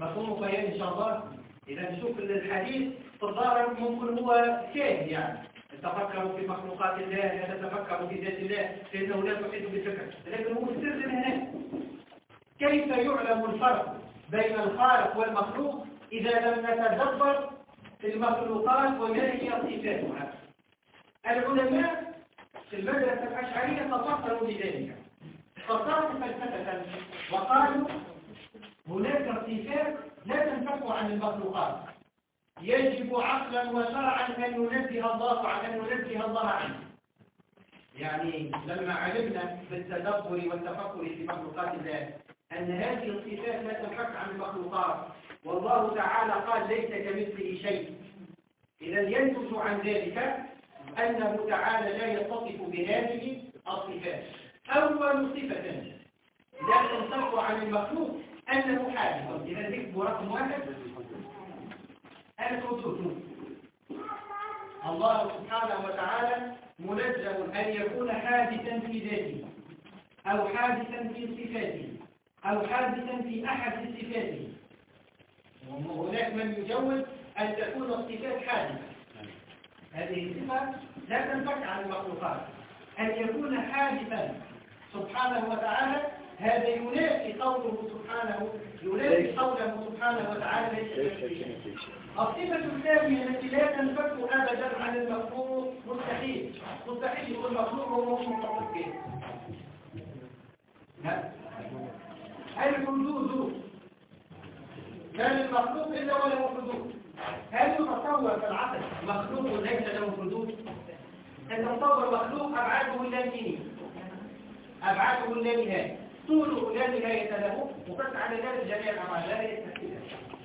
مفهوم بيان إن شاء الله؟ إذا نشوف الحديث تظاهر ممكن هو كاهن يعني. تفكروا في مخلوقات الله لا تتفكروا في ذات الله فإنه لا تحيط بالفكر لكن هو السر هناك. كيف يعلم الفرق بين الخالق والمخلوق إذا لم نتدبر المخلوقات وما هي صفاتها العلماء في المدرسة الأشعرية تفكروا بذلك. فصاروا فلسفة وقالوا هناك صفات لا تنفك عن المخلوقات. يجب عقلا وشرعا أن ينزه الله عن أن ينزه الله عنه. يعني لما علمنا بالتدبر والتفكر في مخلوقات الله أن هذه الصفات لا تنفك عن المخلوقات. والله تعالى قال ليس كمثله شيء. إذا ينتج عن ذلك أنه تعالى لا يتصف بهذه الصفات. أول صفة لا تنصف عن المخلوق أنه حادث. إذا ذكر رقم واحد. الحدوث الله سبحانه وتعالى منزه أن يكون حادثا في ذاته أو حادثا في صفاته. أو حادثا في أحد صفاته وهناك من يجوز أن تكون الصفات حادثة. هذه الصفة لا تنفك عن المخلوقات. أن يكون حادثا سبحانه وتعالى هذا ينافي قوله سبحانه ينافي قوله سبحانه وتعالى. الصفة الثانية التي لا تنفك أبدا عن المخلوق مستحيل. مستحيل يكون مخلوق وهو مخلوق به الحدود كان المخلوق إلا وله حدود؟ هل يتصور في العقل مخلوق ليس له حدود؟ أن نتصور مخلوق أبعاده لا نهاية أبعاده لا نهاية طوله لا نهاية له وقد على ذلك جميع الأعمال لا يستحيل.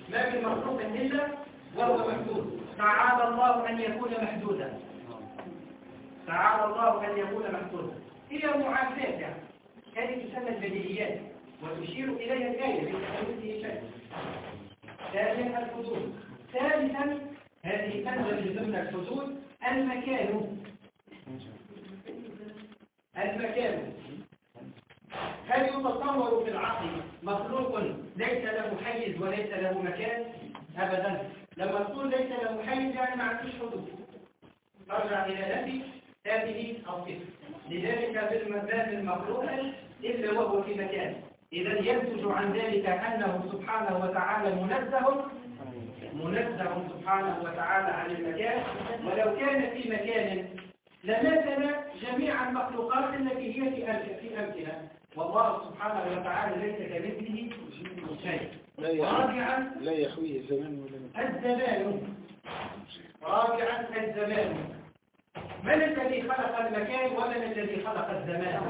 ما من مخلوق إلا وهو محدود. تعالى الله أن يكون محدودا. تعالى الله أن يكون محدودا. هي معادلات يعني. هذه تسمى البديهيات وتشير إليها الآية في تحدثه شيء ثانيا الحدود. ثالثا هذه تنزل ضمن الحدود المكان. المكان. هل يتصور في العقل مخلوق ليس له حيز وليس له مكان؟ أبدا. لما تقول ليس له حيز يعني ما عندوش حدود. ترجع إلى نفي هذه الصفة لذلك بالمباب المخلوق إلا وهو في مكان. إذا ينتج عن ذلك أنه سبحانه وتعالى منزه منزه سبحانه وتعالى عن المكان. ولو كان في مكان لمثل جميع المخلوقات التي هي في أمكنة والله سبحانه وتعالى ليس كمثله شيء. رابعا لا يخويه الزمان ولا الزمان. رابعا الزمان. من الذي خلق المكان ومن الذي خلق الزمان؟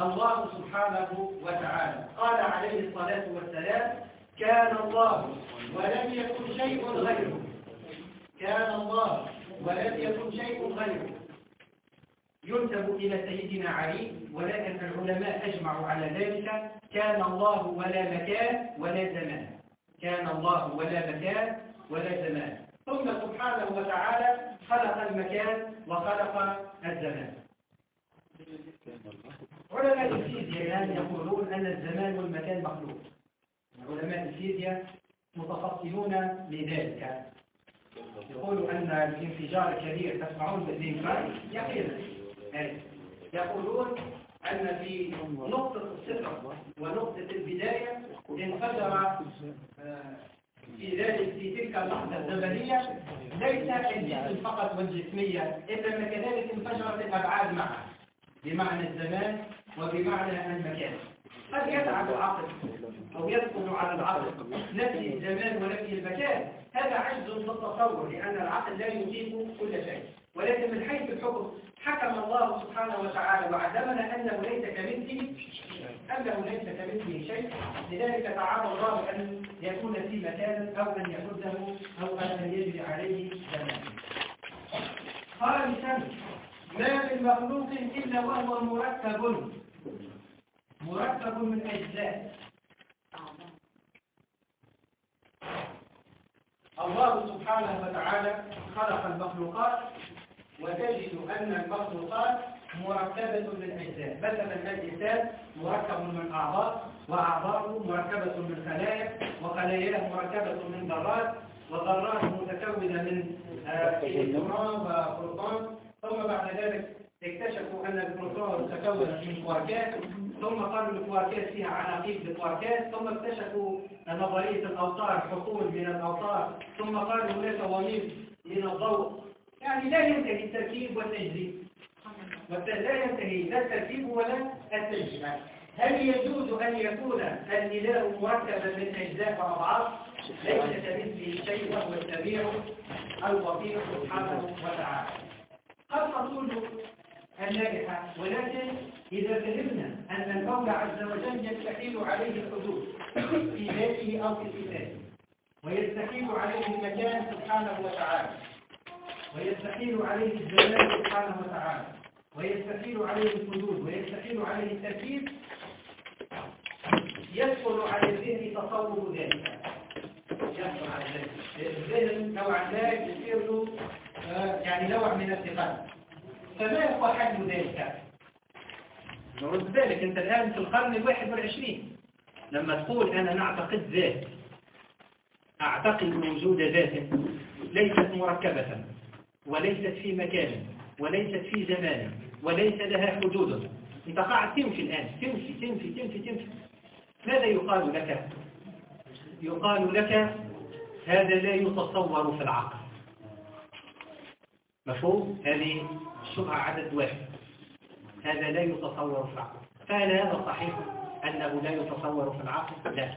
الله سبحانه وتعالى. قال عليه الصلاة والسلام كان الله ولم يكن شيء غيره. كان الله ولم يكن شيء غيره. ينسب إلى سيدنا علي ولكن العلماء أجمعوا على ذلك. كان الله ولا مكان ولا زمان. كان الله ولا مكان ولا زمان. ثم سبحانه وتعالى خلق المكان وخلق الزمان. علماء الفيزياء يقولون أن الزمان والمكان مخلوق. علماء الفيزياء متفصلون لذلك. يقولوا أن الانفجار الكبير تسمعون بالإنفاق يقينا. يقولون أن في نقطة الصفر ونقطة البداية انفجر آه، في ذلك في تلك اللحظة الزمنية ليس الجسم فقط والجسمية إنما كذلك انفجرت الأبعاد معا بمعنى الزمان وبمعنى المكان. قد يتعب العقل أو يدخل على العقل نفي الزمان ونفي المكان. هذا عجز في التصور لأن العقل لا يطيق كل شيء. ولكن من حيث الحكم حكم الله سبحانه وتعالى وعلمنا أنه ليس كمثله أنه ليس كمثله شيء. لذلك تعالى الله أن يكون في مكان أو أن يحده أو أن يجري عليه زمان خامسا ما من مخلوق إلا وهو مركب مركب من أجزاء الله سبحانه وتعالى خلق المخلوقات وتجد أن المخلوقات مركبة من أجزاء مثلا الإنسان مركب من أعضاء وأعضاؤه مركبة من خلايا وخلاياه مركبة من ذرات وذرات متكونة من آه، إلكترون وبروتون ثم بعد ذلك اكتشفوا أن البروتون تكون من كواركات. ثم قالوا الكواركات فيها عناقيد بكواركات. ثم اكتشفوا نظرية الأوتار حقول من الأوتار. ثم قالوا هناك وميض من الضوء. يعني لا ينتهي التركيب والتجريب. لا ينتهي لا التركيب ولا التجريب. هل يجوز أن يكون الإله مركبا من أجزاء وأضعاف ليس كمثله شيء وهو السميع البصير سبحانه وتعالى. قد تطول الناجحة ولكن إذا فهمنا أن المولى عز وجل يستحيل عليه الحدود في ذاته أو في صفاته ويستحيل عليه المكان سبحانه وتعالى. ويستحيل عليه الزمان سبحانه وتعالى. ويستحيل عليه الحدود ويستحيل عليه التركيب يدخل على الذهن تصور ذلك. يدخل على الذهن. نوعا ما يصير له آه، يعني نوع من الثقل فما هو حل ذلك؟ نرد ذلك انت الآن في القرن الواحد والعشرين. لما تقول أنا نعتقد ذات أعتقد وجود ذات ليست مركبة. وليست في مكان وليست في زمان وليس لها حدود. انت قاعد تمشي الآن تمشي تمشي تمشي تمشي. ماذا يقال لك؟ يقال لك هذا لا يتصور في العقل. مفهوم؟ هذه الشبهة عدد واحد. هذا لا يتصور في العقل. فهل هذا صحيح أنه لا يتصور في العقل لا.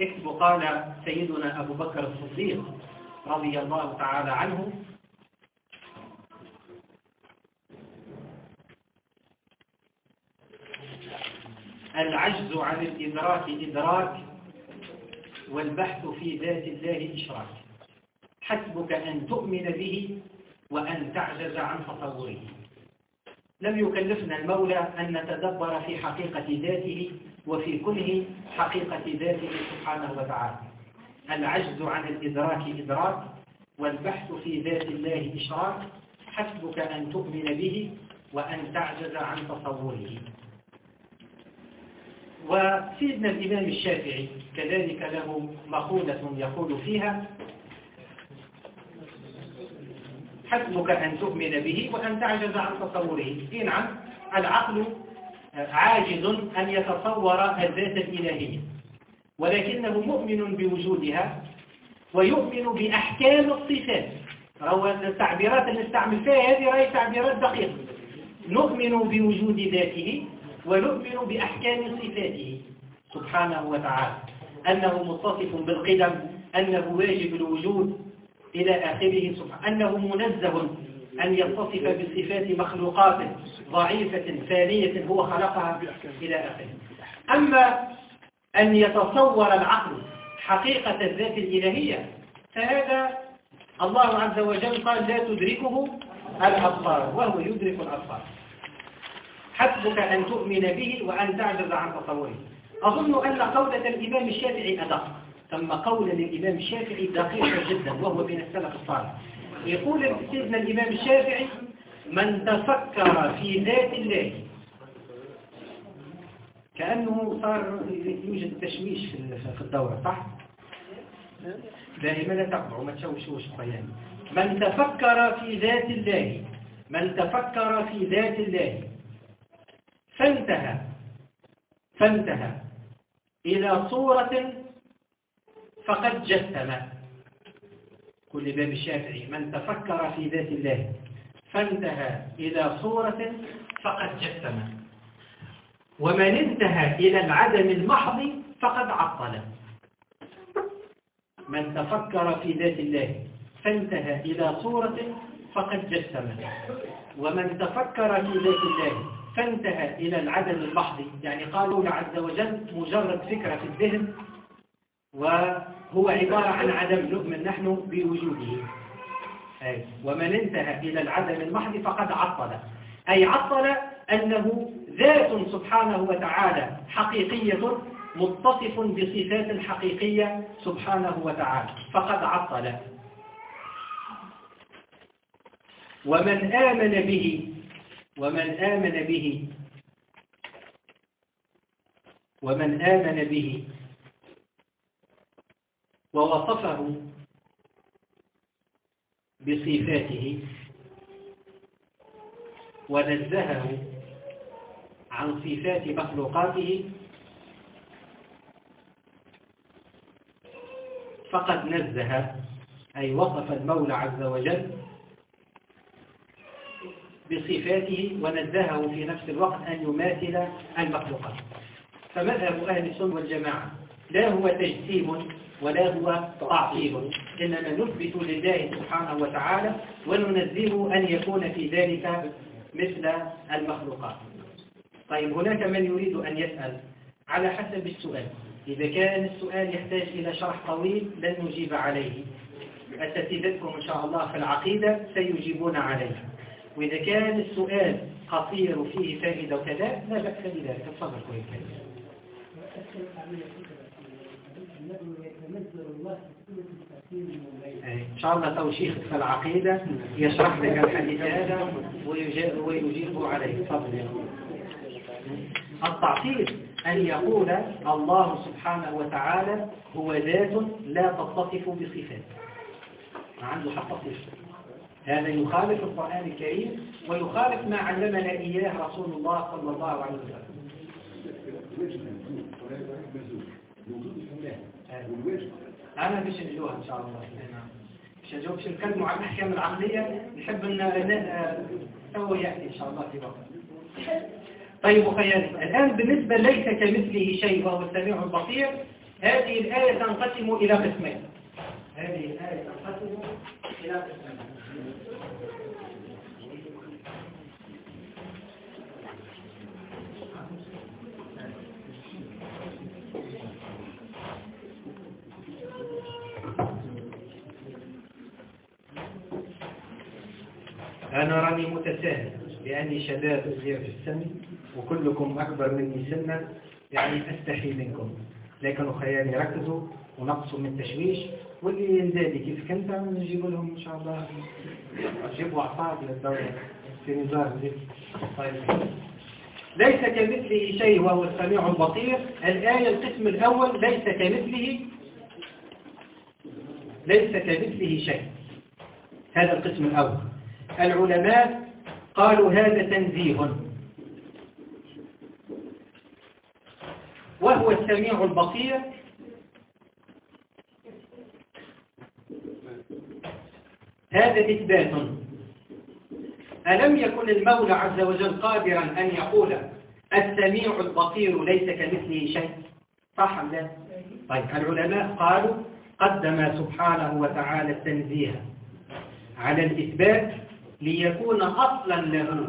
اكتب قال سيدنا أبو بكر الصديق رضي الله تعالى عنه العجز عن الإدراك إدراك والبحث في ذات الله إشراك. حسبك أن تؤمن به وأن تعجز عن تصوره لم يكلفنا المولى أن نتدبر في حقيقة ذاته وفي كله حقيقة ذاته سبحانه وتعالى. العجز عن الإدراك إدراك والبحث في ذات الله إشراك. حسبك أن تؤمن به وأن تعجز عن تصوره وسيدنا الإمام الشافعي كذلك له مقولة يقول فيها حسبك أن تؤمن به وأن تعجز عن تصوره. إيه نعم العقل عاجز أن يتصور الذات الإلهية ولكنه مؤمن بوجودها ويؤمن بأحكام الصفات. التعبيرات اللي نستعمل فيها هذه رأي تعبيرات دقيقة نؤمن بوجود ذاته ونؤمن بأحكام صفاته سبحانه وتعالى. أنه متصف بالقدم أنه واجب الوجود إلى آخره سبحانه أنه منزه أن يتصف بصفات مخلوقات ضعيفة ثانية هو خلقها إلى آخره. أما أن يتصور العقل حقيقة الذات الإلهية فهذا الله عز وجل قال لا تدركه الأبصار وهو يدرك الأبصار. حسبك أن تؤمن به وأن تعجز عن تصوره. أظن أن قولة الإمام الشافعي أدق. ثم قولة للإمام الشافعي دقيقة جدا وهو من السلف الصالح. يقول سيدنا الإمام الشافعي من تفكر في ذات الله كأنه صار يوجد تشويش في الدورة صح؟ دائما لا تقطعوا ما تشوشوش من تفكر في ذات الله من تفكر في ذات الله. فانتهى. فانتهى. إلى صورة فقد جسم كل باب الشافعي من تفكر في ذات الله. فانتهى إلى صورة فقد جسم ومن انتهى إلى العدم المحض فقد عطل. من تفكر في ذات الله فانتهى إلى صورة فقد جسم ومن تفكر في ذات الله فانتهى إلى العدم المحض يعني قالوا عز وجل مجرد فكرة في الذهن وهو عبارة عن عدم نؤمن نحن بوجوده. ومن انتهى إلى العدم المحض فقد عطل. أي عطل أنه ذات سبحانه وتعالى حقيقية متصف بصفات حقيقية سبحانه وتعالى فقد عطل. ومن آمن به ومن آمن به ومن آمن به ووصفه بصفاته ونزهه عن صفات مخلوقاته فقد نزه أي وصف المولى عز وجل بصفاته ونزهه في نفس الوقت أن يماثل المخلوقات. فمذهب أهل السنة والجماعة لا هو تجسيم ولا هو تعطيل إنما نثبت لله سبحانه وتعالى وننزهه أن يكون في ذلك مثل المخلوقات. طيب هناك من يريد أن يسأل على حسب السؤال. إذا كان السؤال يحتاج إلى شرح طويل لن نجيب عليه. أساتذتكم إن شاء الله في العقيدة سيجيبون عليه وإذا كان السؤال قصير وفيه فائدة وكذا لا بأس بذلك. تفضل كويس إن شاء الله توشيخ في العقيدة يشرح لك الحديث هذا ويجيب عليه. تفضل التعطيل أن يقول الله سبحانه وتعالى هو ذات لا تتصف بصفات عنده حق صفة هذا يخالف القرآن الكريم ويخالف ما علمنا إياه رسول الله صلى الله عليه وسلم. أنا مش نجوها إن شاء الله. مش نجوها مش نتكلموا عن الأحكام العقلية نحب أن سوى يأتي إن شاء الله في وقت. طيب وخيالي الآن بالنسبة ليس كمثله شيء وهو السميع البصير هذه الآية تنقسم إلى قسمين. هذه الآية تنقسم إلى قسمين. أنا راني متساهل لأني شباب صغير في السن وكلكم أكبر مني سنا يعني أستحي منكم. لكن خيالي ركزوا ونقصوا من التشويش واللي ينزادي كيف كنت نجيب لهم إن شاء الله. جيبوا أعصاب للدولة في نزار طيب. ليس كمثله شيء وهو السميع البصير. الآية القسم الأول ليس كمثله ليس كمثله شيء. هذا القسم الأول. العلماء قالوا هذا تنزيه. وهو السميع البصير. هذا إثبات. ألم يكن المولى عز وجل قادرا أن يقول السميع البصير ليس كمثله شيء؟ صح أم لا؟ طيب العلماء قالوا قدم سبحانه وتعالى التنزيه. على الإثبات ليكون أصلا له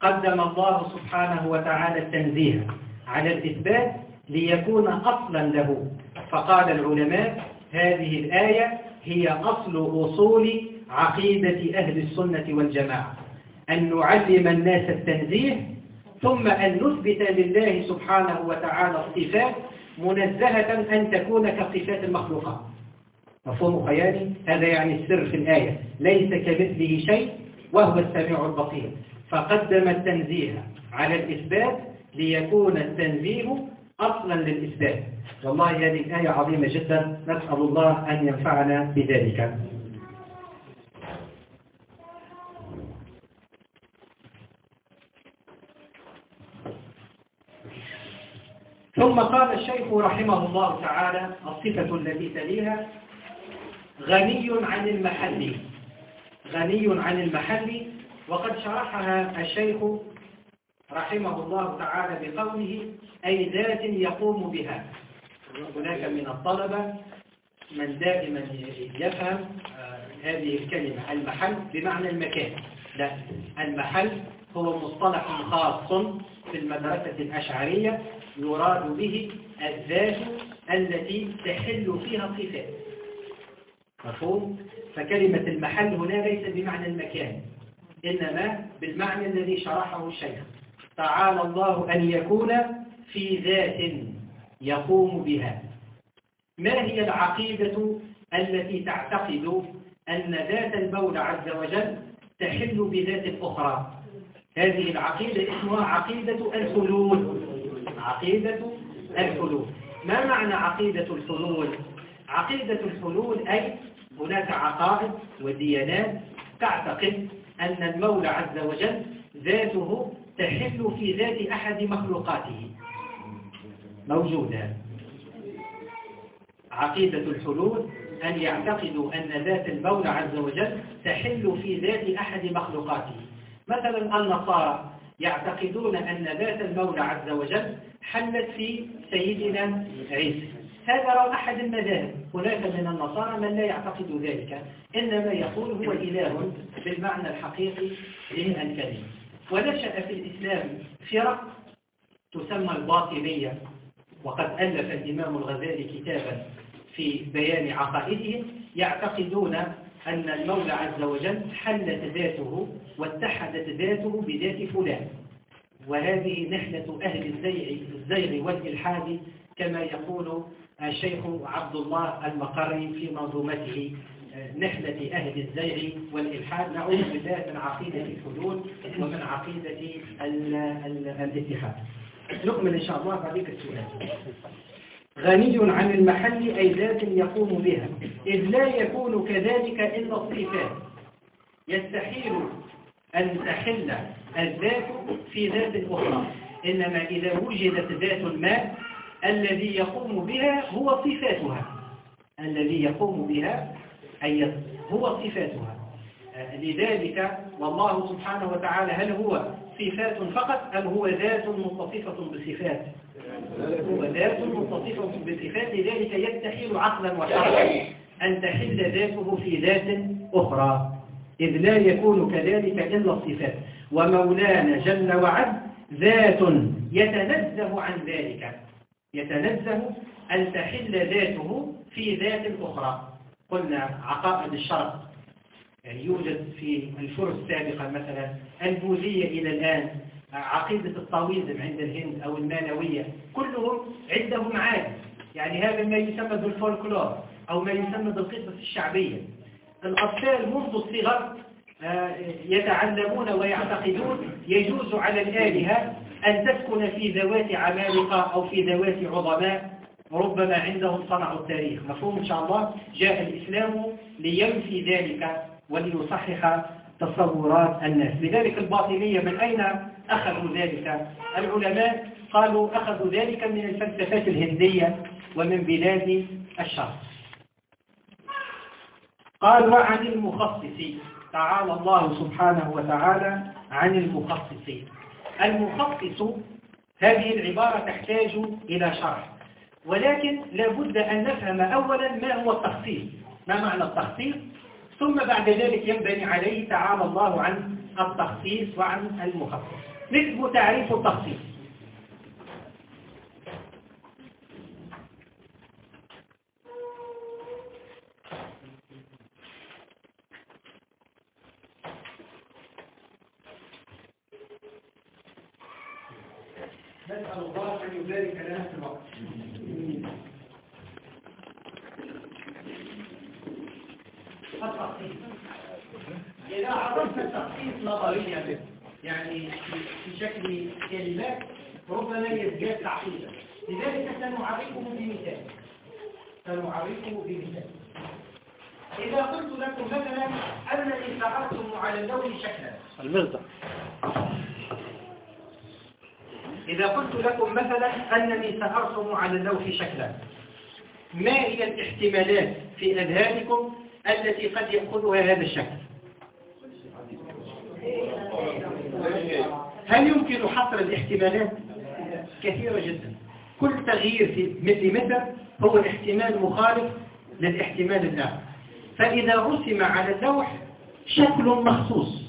قدم الله سبحانه وتعالى التنزيه على الإثبات ليكون أصلا له. فقال العلماء هذه الآية هي أصل أصول عقيدة أهل السنة والجماعة. أن نعلم الناس التنزيه ثم أن نثبت لله سبحانه وتعالى الصفات منزهة أن تكون كصفات المخلوقات. مفهوم خيالي هذا يعني السر في الآية. ليس كمثله شيء وهو السميع البصير. فقدم التنزيه على الإثبات ليكون التنزيه أصلا للإثبات. والله هذه الآية عظيمة جدا. نسأل الله أن ينفعنا بذلك. ثم قال الشيخ رحمه الله تعالى الصفة التي تليها غني عن المحل. غني عن المحل. وقد شرحها الشيخ رحمه الله تعالى بقوله أي ذات يقوم بها. هناك من الطلبة من دائما يفهم آه، هذه الكلمة المحل بمعنى المكان. لا المحل هو مصطلح خاص في المدرسة الأشعرية يراد به الذات التي تحل فيها الصفات. مفهوم؟ فكلمة المحل هنا ليس بمعنى المكان إنما بالمعنى الذي شرحه الشيخ. تعالى الله أن يكون في ذات يقوم بها. ما هي العقيدة التي تعتقد أن ذات المولى عز وجل تحل بذات أخرى؟ هذه العقيدة اسمها عقيدة الحلول عقيدة الحلول ما معنى عقيدة الحلول عقيدة الحلول أي هناك عقائد وديانات تعتقد أن المولى عز وجل ذاته تحل في ذات أحد مخلوقاته. موجودة. عقيدة الحلول أن يعتقدوا أن ذات المولى عز وجل تحل في ذات أحد مخلوقاته. مثلا النصارى يعتقدون أن ذات المولى عز وجل حلت في سيدنا عيسى. هذا رأى أحد المذاهب هناك من النصارى من لا يعتقد ذلك؟ إنما يقول هو إله بالمعنى الحقيقي للكلمة ونشأ في الإسلام فرق تسمى الباطنية وقد ألف الإمام الغزالي كتابا في بيان عقائدهم يعتقدون أن المولى عز وجل حلت ذاته واتحدت ذاته بذات فلان. وهذه نحلة أهل الزيغ, والإلحاد كما يقول الشيخ عبد الله المقري في منظومته نحلة أهل الزيغ والإلحاد. نعوذ بالله من عقيدة الحدود ومن عقيدة الاتحاد. نكمل إن شاء الله بعدك السؤال. غني عن المحل أي ذات يقوم بها إذ لا يكون كذلك إلا الصفات. يستحيل أن تحل الذات في ذات أخرى إنما إذا وجدت ذات ما الذي يقوم بها هو صفاتها. الذي يقوم بها أي هو صفاتها. لذلك والله سبحانه وتعالى هل هو صفات فقط أم هو ذات متصفة بصفات؟ هو ذات متصفة بصفات لذلك يستحيل عقلا وشرعا أن تحل ذاته في ذات أخرى إذ لا يكون كذلك إلا الصفات. ومولانا جل وعلا ذات يتنزه عن ذلك. يتنزه أن تحل ذاته في ذات أخرى. قلنا عقائد الشرع. يعني يوجد في الفرس السابقة مثلا البوذية إلى الآن عقيدة الطاويزم عند الهند أو المانوية كلهم عندهم عادة. يعني هذا ما يسمى بالفولكلور أو ما يسمى بالقصص الشعبية. الأطفال منذ الصغر آه، يتعلمون ويعتقدون يجوز على الآلهة أن تسكن في ذوات عمالقة أو في ذوات عظماء ربما عندهم صنعوا التاريخ. مفهوم؟ إن شاء الله. جاء الإسلام لينفي ذلك وليصحح تصورات الناس. لذلك الباطنية من أين أخذوا ذلك؟ العلماء قالوا أخذوا ذلك من الفلسفات الهندية ومن بلاد الشرق. قال وعن المخصص تعالى الله سبحانه وتعالى عن المخصص المخصص هذه العبارة تحتاج إلى شرح. ولكن لابد أن نفهم أولا ما هو التخصيص. ما معنى التخصيص؟ ثم بعد ذلك ينبني عليه تعالى الله عن التخصيص وعن المخصص. نسب تعريف التخصيص نسأل الله أن يبارك لنا في الوقت التخطيط إذا عرفت التخطيط نظريا يعني في شكل كلمات ربما يزداد تعقيدا لذلك سنعرفه بمثال سنعرفه بمثال إذا قلت لكم مثلا أنني سأرسم على اللون شكلا. المغدى إذا قلت لكم مثلا أنني سأرسم على اللوح شكلا. ما هي الاحتمالات في أذهانكم التي قد يأخذها هذا الشكل؟ هل يمكن حصر الاحتمالات؟ كثيرة جدا. كل تغيير في مليمتر هو احتمال مخالف للاحتمال الآخر فإذا رسم على اللوح شكل مخصوص.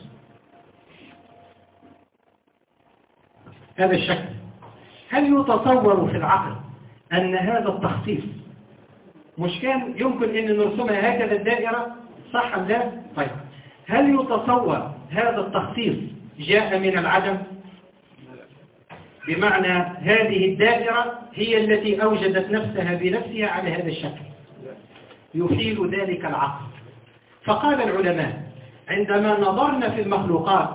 هذا الشكل. هل يتصور في العقل أن هذا التخصيص مش كان يمكن أن نرسمها هكذا الدائرة صح أم لا؟ طيب. هل يتصور هذا التخصيص جاء من العدم؟ بمعنى هذه الدائرة هي التي أوجدت نفسها بنفسها على هذا الشكل. يفيد ذلك العقل. فقال العلماء عندما نظرنا في المخلوقات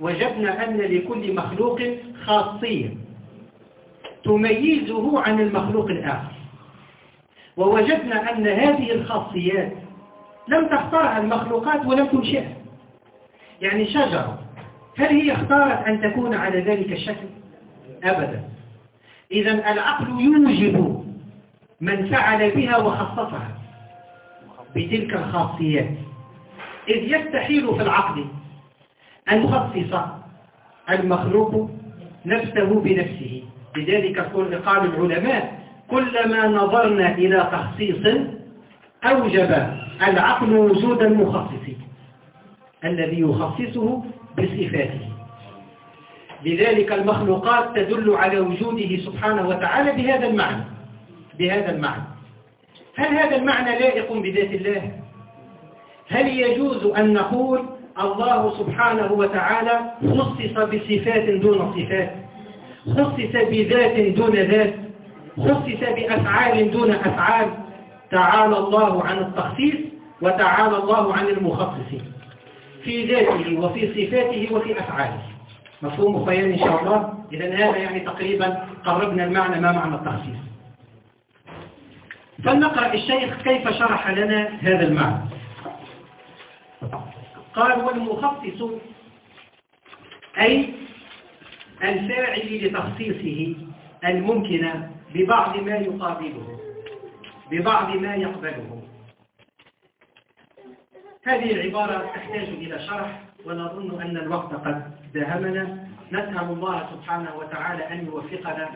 وجدنا أن لكل مخلوق خاصية تميزه عن المخلوق الآخر. ووجدنا أن هذه الخاصيات لم تختارها المخلوقات ولم تنشئها. يعني شجرة هل هي اختارت أن تكون على ذلك الشكل؟ أبدا. إذا العقل يوجب من فعل بها وخصصها بتلك الخاصيات. إذ يستحيل في العقل أن يخصص المخلوق نفسه بنفسه. لذلك قال العلماء كلما نظرنا إلى تخصيص أوجب العقل وجود المخصص الذي يخصصه بصفاته. لذلك المخلوقات تدل على وجوده سبحانه وتعالى بهذا المعنى. بهذا المعنى. هل هذا المعنى لائق بذات الله؟ هل يجوز أن نقول الله سبحانه وتعالى خصص بصفات دون صفات؟ خصص بذات دون ذات؟ خصص بأفعال دون أفعال؟ تعالى الله عن التخصيص وتعالى الله عن المخصص في ذاته وفي صفاته وفي أفعاله. مفهوم خيال إن شاء الله. إذا هذا يعني تقريبا قربنا المعنى ما معنى التخصيص. فلنقرأ الشيخ كيف شرح لنا هذا المعنى. قال والمخصص أي الفاعل لتخصيصه الممكن ببعض ما يقابله ببعض ما يقبله. هذه العبارة تحتاج إلى شرح. ونظن أن الوقت قد داهمنا نسأل الله سبحانه وتعالى أن يوفقنا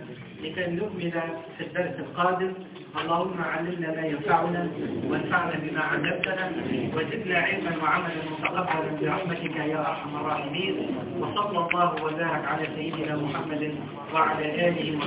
لكي نكمل في الدرس القادم. اللهم علمنا ما ينفعنا وانفعنا بما علمتنا وزدنا علما وعملا متقبلا برحمتك يا أرحم الراحمين. وصلى الله وبارك على سيدنا محمد وعلى آله وصحبه